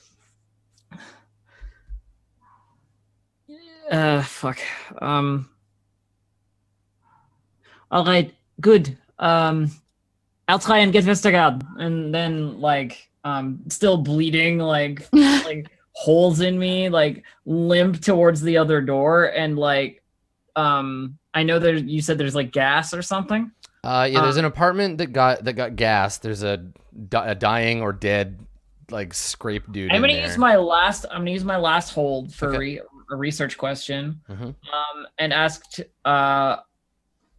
uh fuck. Um All right, good. Um I'll try and get Vestergaard and then like um still bleeding like *laughs* like holes in me like limp towards the other door and like um I know there you said there's like gas or something. Uh, yeah, there's Uh, an apartment that got that got gassed. There's a, di- a dying or dead like scrape dude. I'm gonna there. use my last. I'm gonna use my last hold for Okay. re, a research question, Mhm. um, and asked, uh,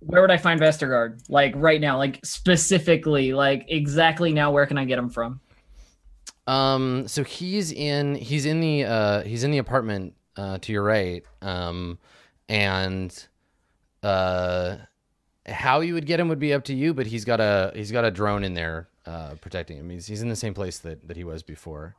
where would I find Vestergaard? Like right now, like specifically, like exactly now, where can I get him from? Um, so he's in he's in the uh he's in the apartment uh to your right. Um, and uh, how you would get him would be up to you. But he's got a he's got a drone in there uh protecting him. He's he's in the same place that that he was before.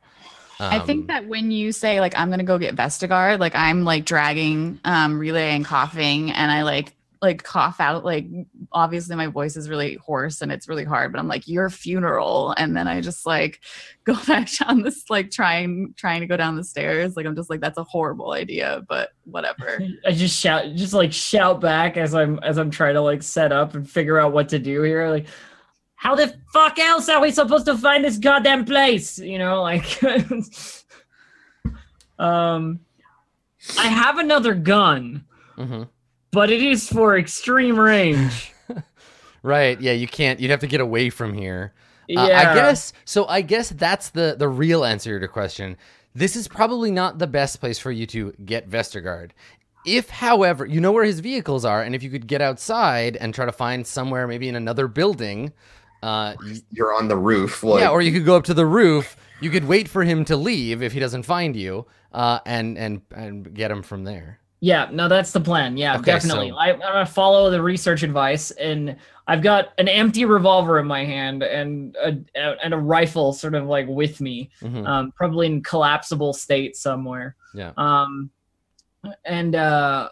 I Um, think that when you say like I'm gonna go get Vestergaard, like I'm like dragging um relay and coughing and I like like cough out like obviously my voice is really hoarse and it's really hard, but I'm like your funeral and then I just like *laughs* go back down this like trying trying to go down the stairs. Like I'm just like that's a horrible idea, but whatever. *laughs* I just shout, just like shout back as I'm as I'm trying to like set up and figure out what to do here. Like, how the fuck else are we supposed to find this goddamn place? You know, like, *laughs* um, I have another gun, mhm. But it is for extreme range. *laughs* Right. Yeah, you can't. You'd have to get away from here. yeah, Uh, I guess so. I guess that's the the real answer to your question. This is probably not the best place for you to get Vestergaard. If, however, you know where his vehicles are, and if you could get outside and try to find somewhere, maybe in another building, uh, You're on the roof. Like, yeah, or you could go up to the roof. You could wait for him to leave if he doesn't find you, uh, and and and get him from there. Yeah, no, that's the plan. Yeah, Okay, definitely. so- I, I'm gonna follow the research advice, and I've got an empty revolver in my hand and a and a rifle sort of like with me, Mhm. um, probably in collapsible state somewhere. Yeah. Um, and uh,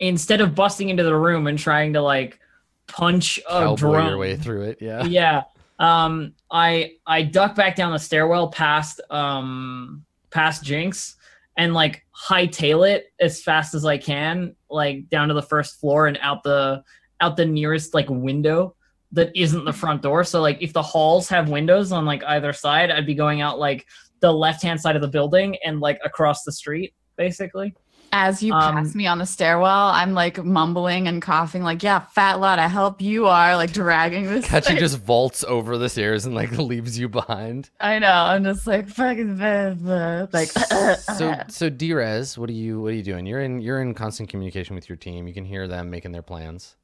instead of busting into the room and trying to like punch a Cowboy drone, your way through it. Yeah. yeah. Um, I I duck back down the stairwell past um past Jinx and like hightail it as fast as I can, like down to the first floor and out the out the nearest like window that isn't the front door. So like if the halls have windows on like either side, I'd be going out like the left hand side of the building and like across the street. basically. As you Um, pass me on the stairwell, I'm like mumbling and coughing, like, "Yeah, fat lot of help you are!" Like dragging this. Kachi thing. just vaults over the stairs and like *laughs* leaves you behind. I know. I'm just like fucking blah, blah, like. *laughs* so so Drez, what are you what are you doing? You're in you're in constant communication with your team. You can hear them making their plans.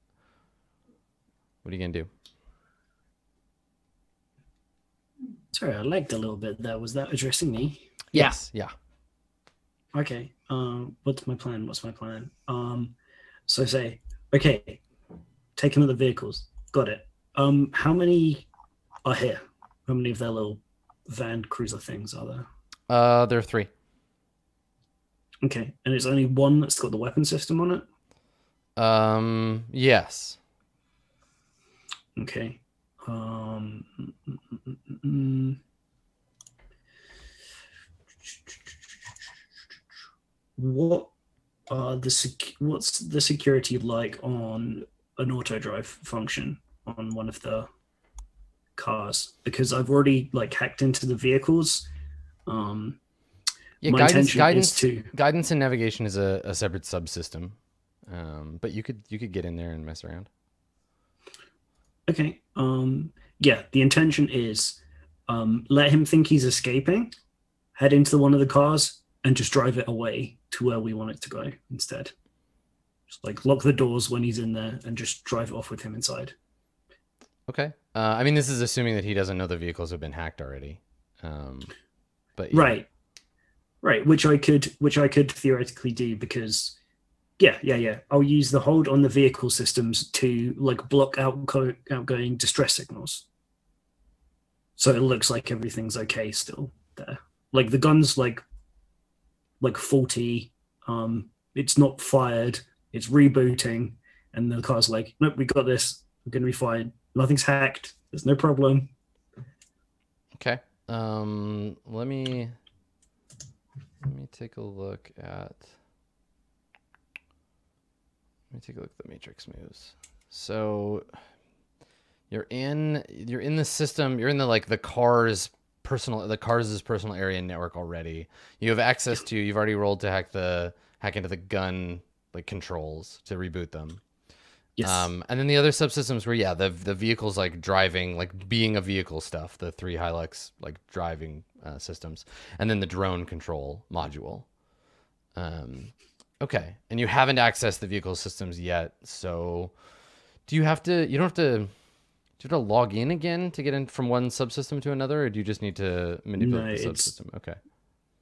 What are you gonna do? Sorry, I lagged a little bit there. Was that addressing me? Yeah. Yes, yeah. Okay. Um, what's my plan? What's my plan? Um, so I say, okay, take the vehicles. Got it. Um, how many are here? How many of their little van cruiser things are there? Uh, there are three. Okay, and it's only one that's got the weapon system on it. Um, yes. Okay. Um, mm, mm, mm, mm, mm. What are the sec- what's the security like on an auto drive function on one of the cars? Because I've already like hacked into the vehicles. Um, Yeah, guidance guidance to guidance and navigation is a, a separate subsystem. Um, but you could you could get in there and mess around. Okay. Um yeah, the intention is um let him think he's escaping, head into one of the cars and just drive it away to where we want it to go instead. Just like lock the doors when he's in there and just drive off with him inside. Okay. Uh, I mean, this is assuming that he doesn't know the vehicles have been hacked already. Um, but yeah. Right. Right, which I could which I could theoretically do because yeah, yeah, yeah. I'll use the hold on the vehicle systems to like block out outgoing distress signals. So it looks like everything's okay still there. Like the gun's like like faulty. Um it's not fired, it's rebooting, and the car's like, Nope, we got this. We're gonna be fine. Nothing's hacked. There's no problem. Okay. Um, let me let me take a look at let me take a look at the matrix moves. So you're in you're in the system, you're in the like the cars personal the cars' is personal area network already. You have access to you've already rolled to hack the hack into the gun like controls to reboot them. Yes. Um, and then the other subsystems were yeah the the vehicles like driving like being a vehicle stuff the three Hilux like driving uh, systems and then the drone control module. Um, okay, and you haven't accessed the vehicle systems yet, so do you have to? You don't have to. Do you have to log in again to get in from one subsystem to another, or do you just need to manipulate No, the subsystem? Okay.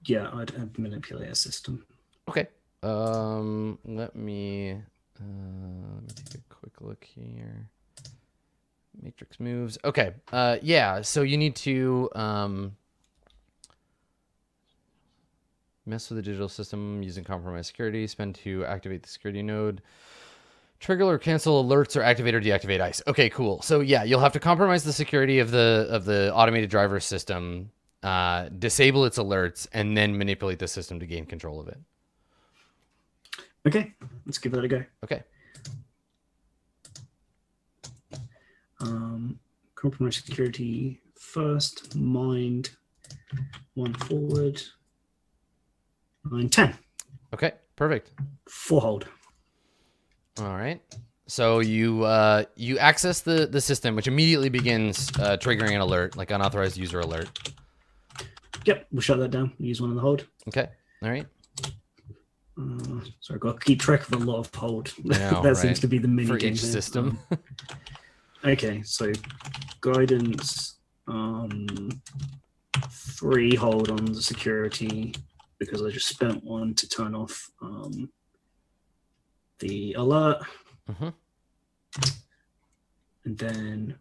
yeah, I'd, manipulate a system. Okay. Um, let me uh, let me take a quick look here. Matrix moves. Okay. Uh, yeah. So you need to um mess with the digital system using compromised security. Spend to activate the security node. Trigger or cancel alerts or activate or deactivate ICE. Okay, cool. So yeah, you'll have to compromise the security of the of the automated driver system, uh, disable its alerts, and then manipulate the system to gain control of it. Okay, let's give that a go. Okay. Um, compromise security first, mind, one forward, nine, ten. Okay. Perfect. Four hold. All right. So you uh, you access the the system, which immediately begins uh, triggering an alert, like unauthorized user alert. Yep, we'll shut that down. Use one of the hold. Okay. All right. Uh, sorry, got to keep track of a lot of hold. *laughs* Know, that right? seems to be the mini For game each here. system. *laughs* Okay, so guidance, um, three hold on the security because I just spent one to turn off um, the alert, Mhm. and then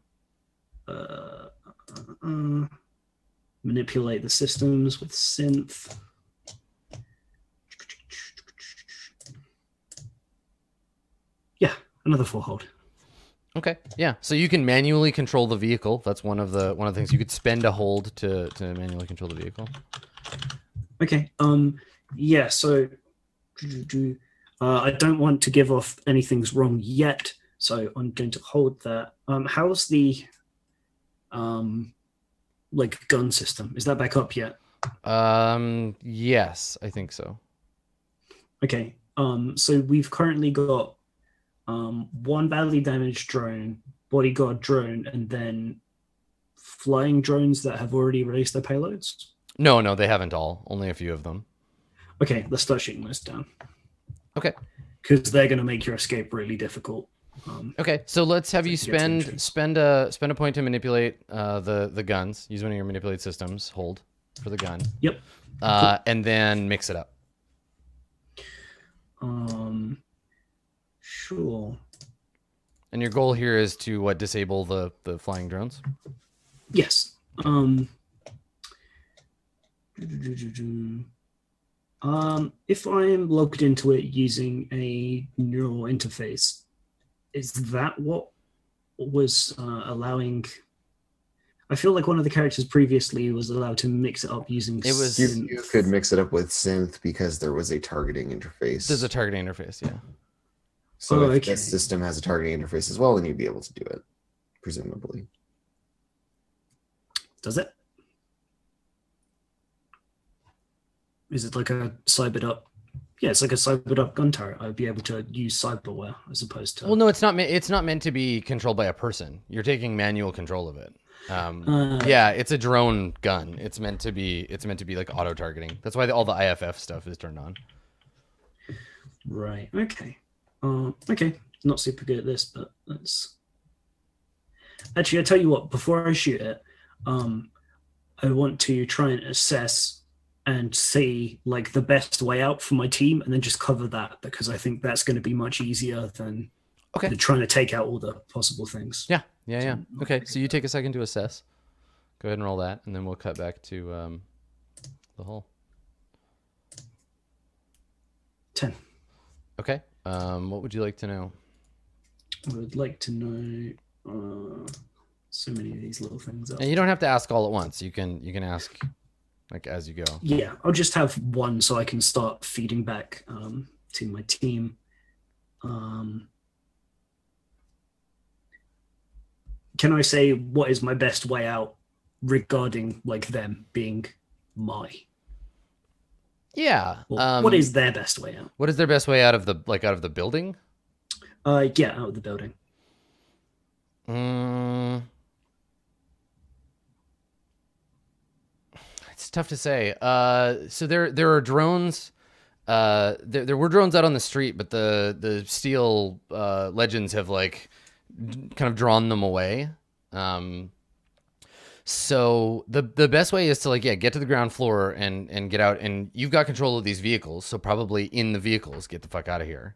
uh, uh, uh, manipulate the systems with synth. Yeah, another four hold. Okay. Yeah. So you can manually control the vehicle. That's one of the one of the things you could spend a hold to to manually control the vehicle. Okay. Um. Yeah. So, uh, I don't want to give off anything's wrong yet, so I'm going to hold that. Um. How's the, um, like gun system? Is that back up yet? Um. Yes, I think so. Okay. Um. So we've currently got um one badly damaged drone, bodyguard drone, and then flying drones that have already released their payloads. No, no, they haven't all. Only a few of them. Okay, let's start shooting those down. Okay. Because they're going to make your escape really difficult. Um, Okay, so let's have you To get to spend spend a spend a point to manipulate uh, the the guns. Use one of your manipulate systems. Hold for the gun. Yep. Uh, and then mix it up. um, sure. And your goal here is to what disable the the flying drones. Yes. Um, um, if I am logged into it using a neural interface, is that what was uh, allowing? I feel like one of the characters previously was allowed to mix it up using. It was- You, you could mix it up with synth because there was a targeting interface. There's a targeting interface. Yeah. so Oh, if okay. this system has a targeting interface as well, then you'd be able to do it, presumably. Does it? Is it like a cybered up? Yeah, it's like a cybered up gun turret. I'd be able to use cyberware as opposed to. Well, no, it's not. It's not meant to be controlled by a person. You're taking manual control of it. Um, Uh, yeah, it's a drone gun. It's meant to be. It's meant to be like auto targeting. That's why the, all the IFF stuff is turned on. Right. Okay. Uh, okay. Not super good at this, but let's. Actually, I tell you what. Before I shoot it, um, I want to try and assess and see like the best way out for my team, and then just cover that because I think that's going to be much easier than Okay. than trying to take out all the possible things. Yeah, yeah, yeah. Okay, so you take a second to assess. Go ahead and roll that, and then we'll cut back to um, the hull. Ten. Okay. Um, what would you like to know? I would like to know. Uh, so many of these little things. Up. And you don't have to ask all at once. You can you can ask like as you go. Yeah, I'll just have one so I can start feeding back um, to my team. Um, can I say what is my best way out regarding like them being my? Yeah. Um, what is their best way out? what is their best way out of the like out of the building? Uh, get out of the building. Mm, it's tough to say. Uh, so there there are drones. Uh, there, there were drones out on the street, but the the steel uh, legends have like kind of drawn them away. Um, so the the best way is to like yeah get to the ground floor and and get out and you've got control of these vehicles so probably in the vehicles get the fuck out of here.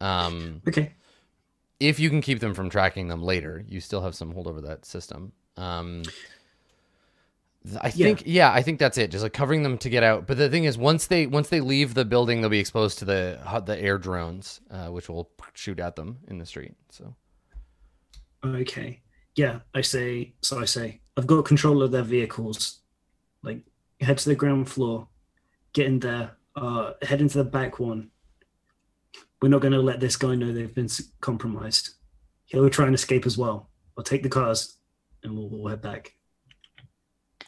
Um, Okay. if you can keep them from tracking them later, you still have some hold over that system. Um, I think, yeah, I think that's it. Just like covering them to get out. But the thing is, once they once they leave the building, they'll be exposed to the the air drones, uh, which will shoot at them in the street. So Okay. Yeah, I say. So I say I've got control of their vehicles. Like head to the ground floor, get in there. Uh, head into the back one. We're not going to let this guy know they've been compromised. He'll try and escape as well. I'll take the cars, and we'll, we'll head back.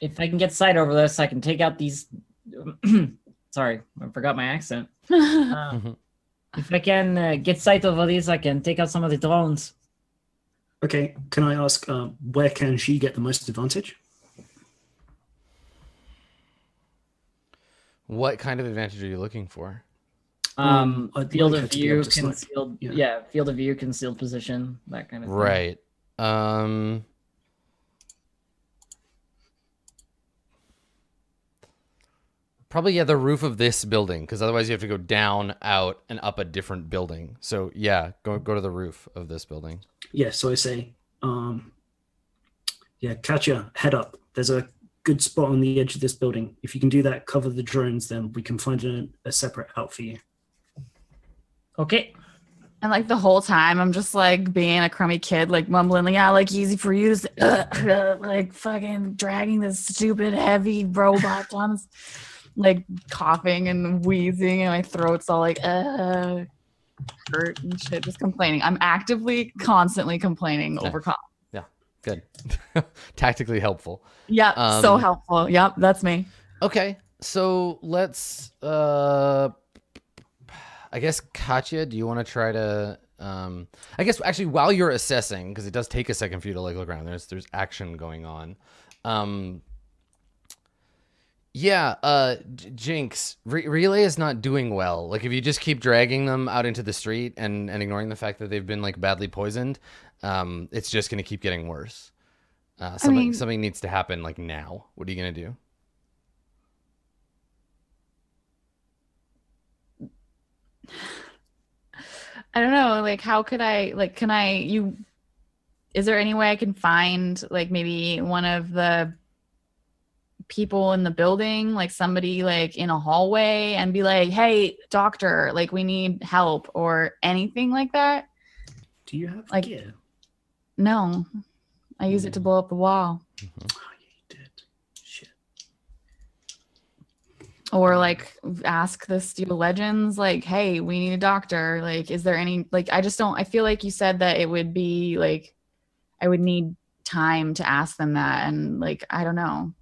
If I can get sight over this, I can take out these. *clears throat* Sorry, I forgot my accent. *laughs* Uh, Mhm. if I can uh, get sight over these, I can take out some of the drones. Okay. Can I ask uh, where can she get the most advantage? what kind of advantage are you looking for? Um, Um, I'd field like of view, able to concealed. yeah. Yeah. field of view, concealed position, that kind of thing. Right. Um. Probably yeah, the roof of this building, because otherwise you have to go down, out, and up a different building. So yeah, go go to the roof of this building. Yeah. So I say, um, yeah, Katya, head up. There's a good spot on the edge of this building. If you can do that, cover the drones, then we can find a, a separate out for you. Okay. And like the whole time, I'm just like being a crummy kid, like mumbling, like, yeah, like easy for you to say, *laughs* like fucking dragging this stupid heavy robot down, this, like coughing and wheezing, and my throat's all like, uh, hurt and shit, just complaining. I'm actively, constantly complaining over cough. Yeah. Good, *laughs* tactically helpful. Yeah, so Um, helpful. Yep, that's me. Okay, so let's. Uh, I guess Katya, do you want to try to? Um, I guess actually, while you're assessing, because it does take a second for you to like look around. There's there's action going on. Um, yeah, uh, Jinx, Re- Relay is not doing well. Like, if you just keep dragging them out into the street and, and ignoring the fact that they've been like badly poisoned, um, it's just going to keep getting worse. Uh, something mean- something needs to happen like now. What are you gonna do? I don't know. Like, how could I, like, can I, you, is there any way I can find, like, maybe one of the people in the building, like somebody, like, in a hallway and be like, hey, doctor, like, we need help or anything like that? Do you have Like- gear? No. I use it to mm. blow up the wall. Mm-hmm. Oh, yeah, you did. Shit. or like ask the steel legends like hey we need a doctor like is there any like i just don't i feel like you said that it would be like i would need time to ask them that and like i don't know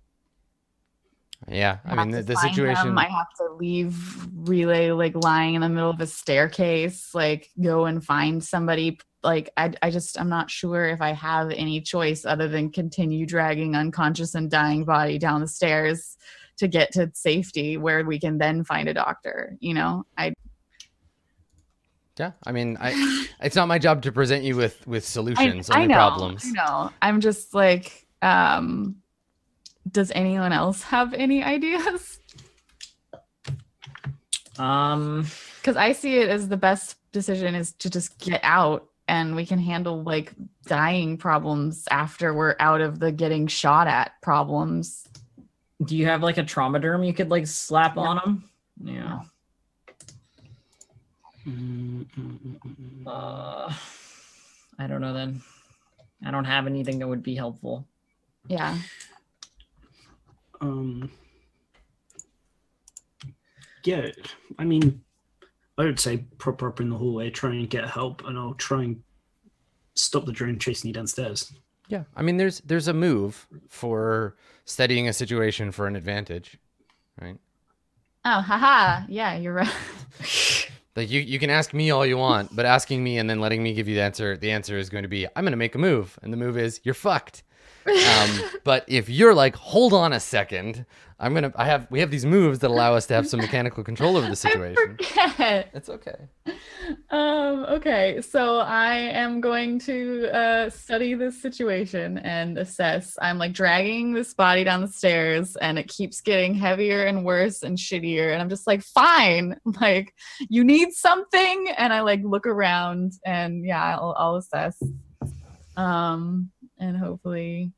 Yeah, I mean the, the situation. them, i have to leave relay like lying in the middle of a staircase like go and find somebody like I, I just i'm not sure if i have any choice other than continue dragging unconscious and dying body down the stairs to get to safety where we can then find a doctor you know i Yeah, I mean, I it's not my job to present you with with I, solutions, I only know problems. i know i'm just like um does anyone else have any ideas Um, because I see it as the best decision is to just get out and we can handle like dying problems after we're out of the getting shot at problems. do you have like a trauma derm you could like slap on them? Yeah. Uh, I don't know then. I don't have anything that would be helpful. Yeah. Um. Yeah, I mean, I would say prop her up in the hallway, try and get help, and I'll try and stop the drone chasing you downstairs. Yeah, I mean, there's there's a move for studying a situation for an advantage, right? Oh, haha. Yeah, you're right. *laughs* Like you, you can ask me all you want, but asking me and then letting me give you the answer, the answer is going to be, I'm going to make a move, and the move is you're fucked. Um, but if you're like, hold on a second, I'm gonna, I have, we have these moves that allow us to have some mechanical control over the *laughs* situation. I forget. It's okay. Um, okay, so I am going to uh, study this situation and assess. I'm like dragging this body down the stairs and it keeps getting heavier and worse and shittier. And I'm just like, fine, *laughs* like, you need something. And I like look around and yeah, I'll, I'll assess. Um, and hopefully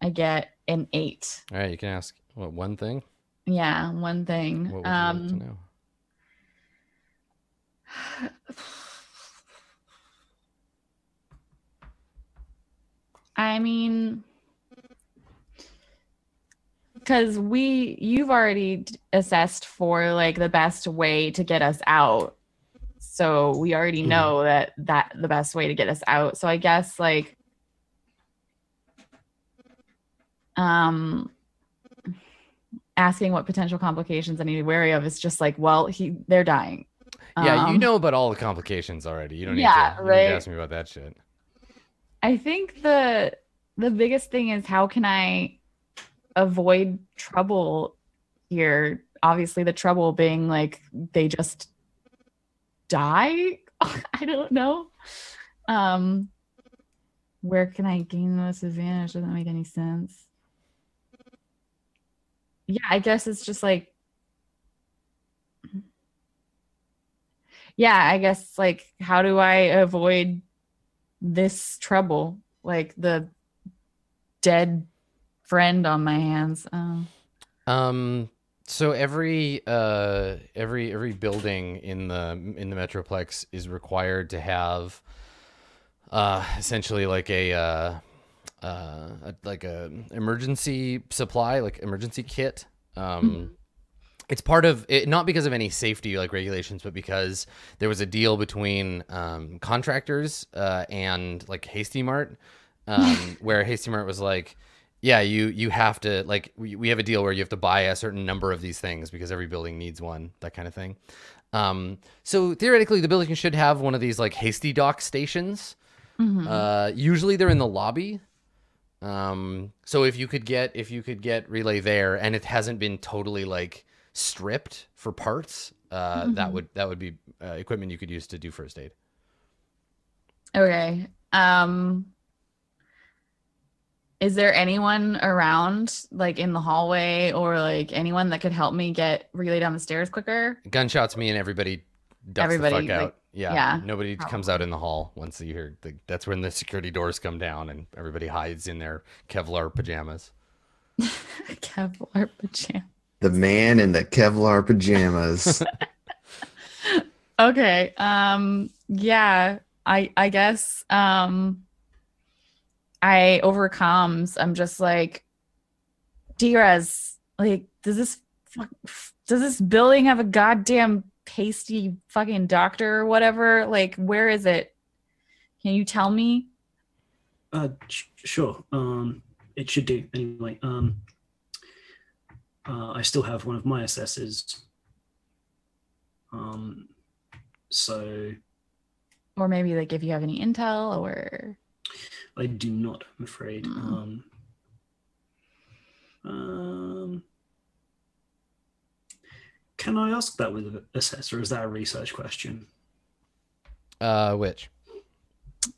I get an eight. All right, you can ask what one thing. Yeah, one thing. What would you um, like to know? *sighs* I mean, because we, you've already assessed for like the best way to get us out. So we already Mhm. know that that the best way to get us out. So I guess like, um, asking what potential complications I need to be wary of is just like, well, he, they're dying. Yeah, you Um, know about all the complications already. You don't need Yeah, to, you don't need to ask me about that shit. I think the the biggest thing is how can I avoid trouble here? Obviously, the trouble being like they just die. *laughs* I don't know. Um, where can I gain the most advantage? Doesn't make any sense. Yeah, I guess it's just like. Yeah, I guess like how do I avoid this trouble like the dead friend on my hands um Um. So every uh every every building in the in the metroplex is required to have uh essentially like a uh uh a, like a emergency supply like emergency kit. Um. It's part of it, not because of any safety like regulations, but because there was a deal between um, contractors uh, and like Hasty Mart, um, *laughs* where Hasty Mart was like, yeah, you you have to like we, we have a deal where you have to buy a certain number of these things because every building needs one, that kind of thing. Um, so theoretically, the building should have one of these like hasty dock stations. Mhm. Uh, usually they're in the lobby. Um, so if you could get if you could get relay there and it hasn't been totally like stripped for parts, uh, that Mhm. would that would be uh, equipment you could use to do first aid. Okay. Um is there anyone around like in the hallway or like anyone that could help me get relay down the stairs quicker? Gunshots me and everybody ducks Everybody, the fuck like, out. yeah, yeah, nobody comes out in the hall once you hear the, that's when the security doors come down and everybody hides in their Kevlar pajamas. *laughs* Kevlar pajamas The man in the Kevlar pajamas. *laughs* Okay. Um yeah, I I guess um I overcomes. I'm just like Drez, like does this fuck, does this building have a goddamn pasty fucking doctor or whatever? Like where is it? Can you tell me? Uh, sh- sure. Um, it should do anyway. Um, uh, I still have one of my assessors. Um, so Or maybe like if you have any intel or I do not, I'm afraid. Mm. Um, um, can I ask that with an assessor? Is that a research question? Uh, which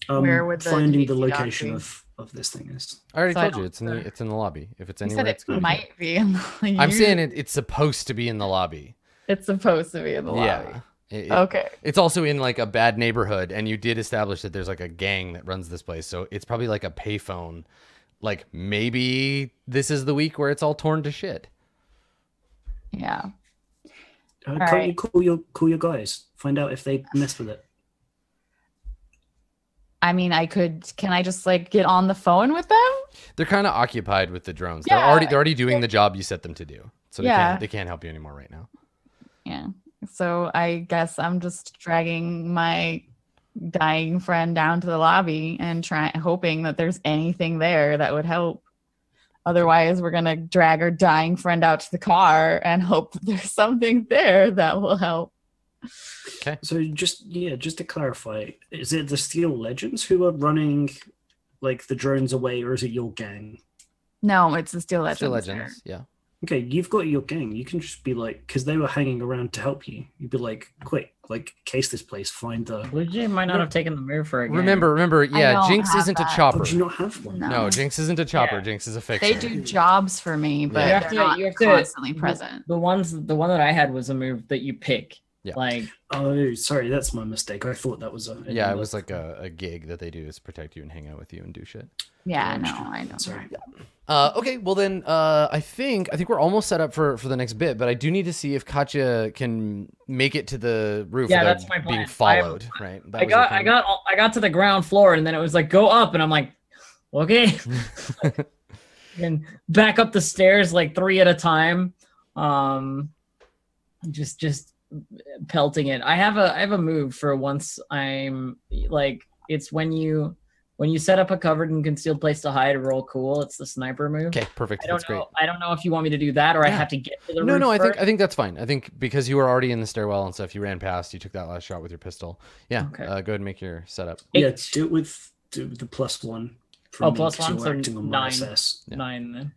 Um, Where would the finding the location be? of, of this thing is? I already So I told you it's in the it's in the lobby. If it's anywhere, said it's it good. might be in the I'm *laughs* saying it. It's supposed to be in the lobby. it's supposed to be in the lobby. Yeah. It- it- Okay. It's also in like a bad neighborhood, and you did establish that there's like a gang that runs this place, so it's probably like a payphone. Like maybe this is the week where it's all torn to shit. Yeah. Uh, All can't right. you call your call your guys? Find out if they mess with it. I mean, I could. Can I just like get on the phone with them? They're kind of occupied with the drones. They're Yeah. already they're already doing the job you set them to do, so they Yeah. can't they can't help you anymore right now. Yeah. So I guess I'm just dragging my dying friend down to the lobby and trying, hoping that there's anything there that would help. Otherwise, we're gonna drag our dying friend out to the car and hope there's *laughs* something there that will help. Okay. So just yeah, just to clarify, is it the Steel Legends who are running like the drones away, or is it your gang? No, it's the Steel Legends. Still there. legends, yeah. Okay, you've got your gang. You can just be like, because they were hanging around to help you. You'd be like, quick, like case this place, find the. Blue Jay might not have taken the move for it. Remember, remember, yeah. Jinx isn't that. a chopper. Oh, do you not have one? No. No, Jinx isn't a chopper. Yeah. Jinx is a fixer. They do jobs for me, but You they're have to- not you have to- constantly present. the ones the one that I had was a move that you pick. Yeah. Like Oh, sorry, that's my mistake. I thought that was a. Yeah, it was like a, a gig that they do is protect you and hang out with you and do shit. Yeah, no, I know. Sorry. Uh, okay, well then, uh, I think I think we're almost set up for for the next bit, but I do need to see if Katya can make it to the roof Yeah, without that's my being plan. followed. right? That I got I got I got to the ground floor and then it was like go up and I'm like okay *laughs* and back up the stairs like three at a time um just just pelting it I have a I have a move for once I'm like it's when you when you set up a covered and concealed place to hide roll cool it's the sniper move Okay, perfect. I don't That's great. I don't know if you want me to do that or I have to get to the No, roof no, I think. I think that's fine. I think because you were already in the stairwell and stuff, you ran past, you took that last shot with your pistol. Yeah, Okay. uh, go ahead and make your setup. Yeah, Eight. do it with do the plus one. Oh, me, one, you're so acting on my nine. Yeah. nine then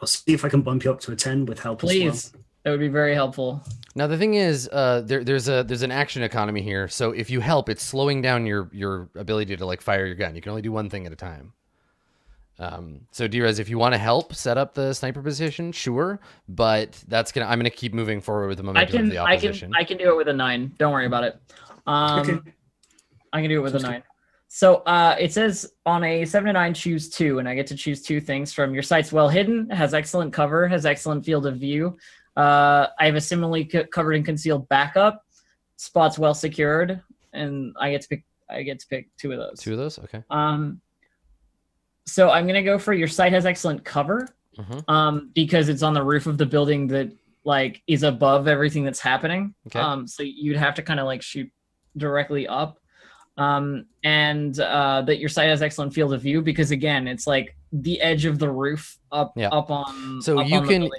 I'll see if I can bump you up to a ten with help please as well. That would be very helpful Now the thing is, uh, there, there's a there's an action economy here. So if you help, it's slowing down your your ability to like fire your gun. You can only do one thing at a time. Um, so Drez, if you want to help set up the sniper position, sure, but that's gonna I'm gonna keep moving forward with the I momentum of can the I can opposition. I can do it with a nine. Don't worry about it. Um, Okay. I can do it with Sounds a nine. So uh, it says on a seven to nine, choose two, and I get to choose two things from your site's well hidden, has excellent cover, has excellent field of view. Uh, I have a similarly co- covered and concealed backup, spots well secured, and I get to pick. I get to pick two of those. Two of those, okay. Um, so I'm gonna go for your site has excellent cover, Mhm. um, because it's on the roof of the building that like is above everything that's happening. Okay. Um, so you'd have to kind of like shoot directly up, um, and uh, that your site has excellent field of view because again, it's like the edge of the roof up Yeah. up on So up you on can-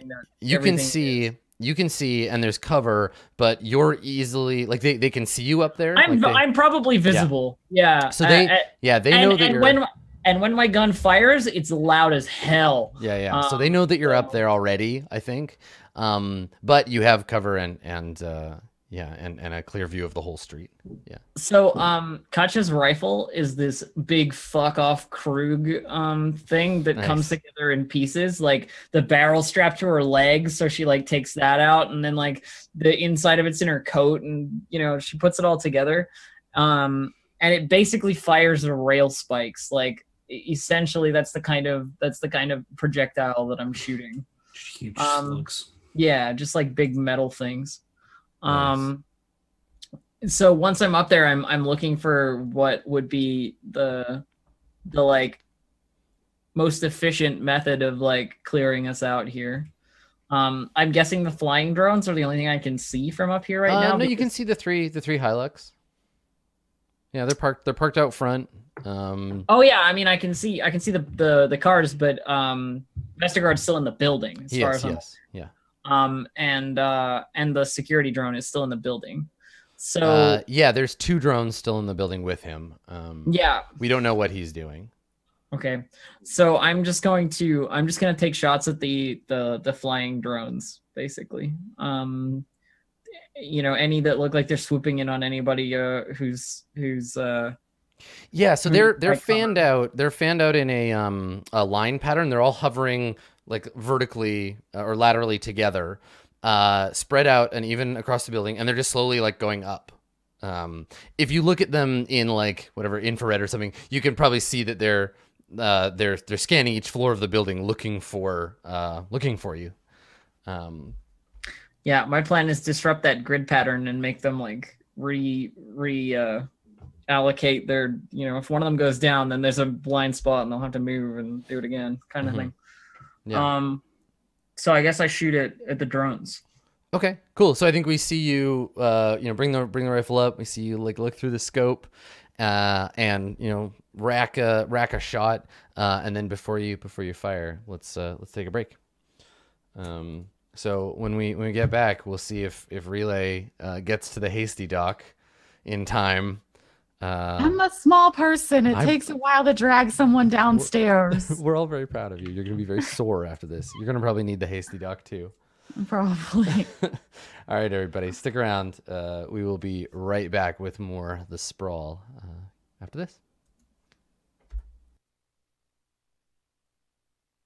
you can see is. you can see and there's cover but you're easily like they, they can see you up there I'm like they- I'm probably visible. Yeah. So they- uh, uh, yeah they and, know that and when and when my gun fires, it's loud as hell. yeah yeah so um, they know that you're up there already i think um but you have cover and and uh yeah and and a clear view of the whole street yeah So um Katja's rifle is this big fuck off Krug um thing that comes together in pieces, like the barrel strapped to her legs, so she like takes that out and then like the inside of it's in her coat and you know, she puts it all together. Um and it basically fires the rail spikes. Like essentially that's the kind of that's the kind of projectile that I'm shooting. Huge Um, slugs. Yeah, just like big metal things. Nice. Um so once I'm up there I'm I'm looking for what would be the the like most efficient method of like clearing us out here. Um I'm guessing the flying drones are the only thing I can see from up here right Uh, now. no you can see the three the three hilux yeah they're parked they're parked out front um Oh yeah, I mean I can see I can see the the, the cars, but um Vestergaard's still in the building as far yes as I'm yes yeah um and uh and the security drone is still in the building. So uh yeah there's two drones still in the building with him um yeah, we don't know what he's doing Okay. So I'm just going to I'm just going to take shots at the the the flying drones basically. Um you know, any that look like they're swooping in on anybody uh who's who's uh Yeah, so they're they're fanned out. They're fanned out in a um a line pattern. They're all hovering like vertically uh, or laterally together, uh, spread out and even across the building, and they're just slowly like going up. Um, if you look at them in like whatever infrared or something, you can probably see that they're uh they're they're scanning each floor of the building, looking for uh looking for you. Um, yeah, my plan is disrupt that grid pattern and make them like re re uh allocate their, you know, if one of them goes down then there's a blind spot and they'll have to move and do it again kind of Mhm. thing. Yeah. Um so I guess I shoot it at the drones. Okay, cool. So I think we see you, uh, you know, bring the bring the rifle up. We see you like look through the scope, uh, and you know, rack a rack a shot, uh, and then before you before you fire, let's uh, let's take a break. Um, so when we when we get back, we'll see if if relay uh, gets to the hasty dock in time. Uh, I'm a small person. It I'm- takes a while to drag someone downstairs. *laughs* we're all very proud of you. You're gonna be very sore after this. You're gonna probably need the hasty duck too. Probably. *laughs* All right, everybody, stick around. Uh, we will be right back with more The Sprawl uh, after this.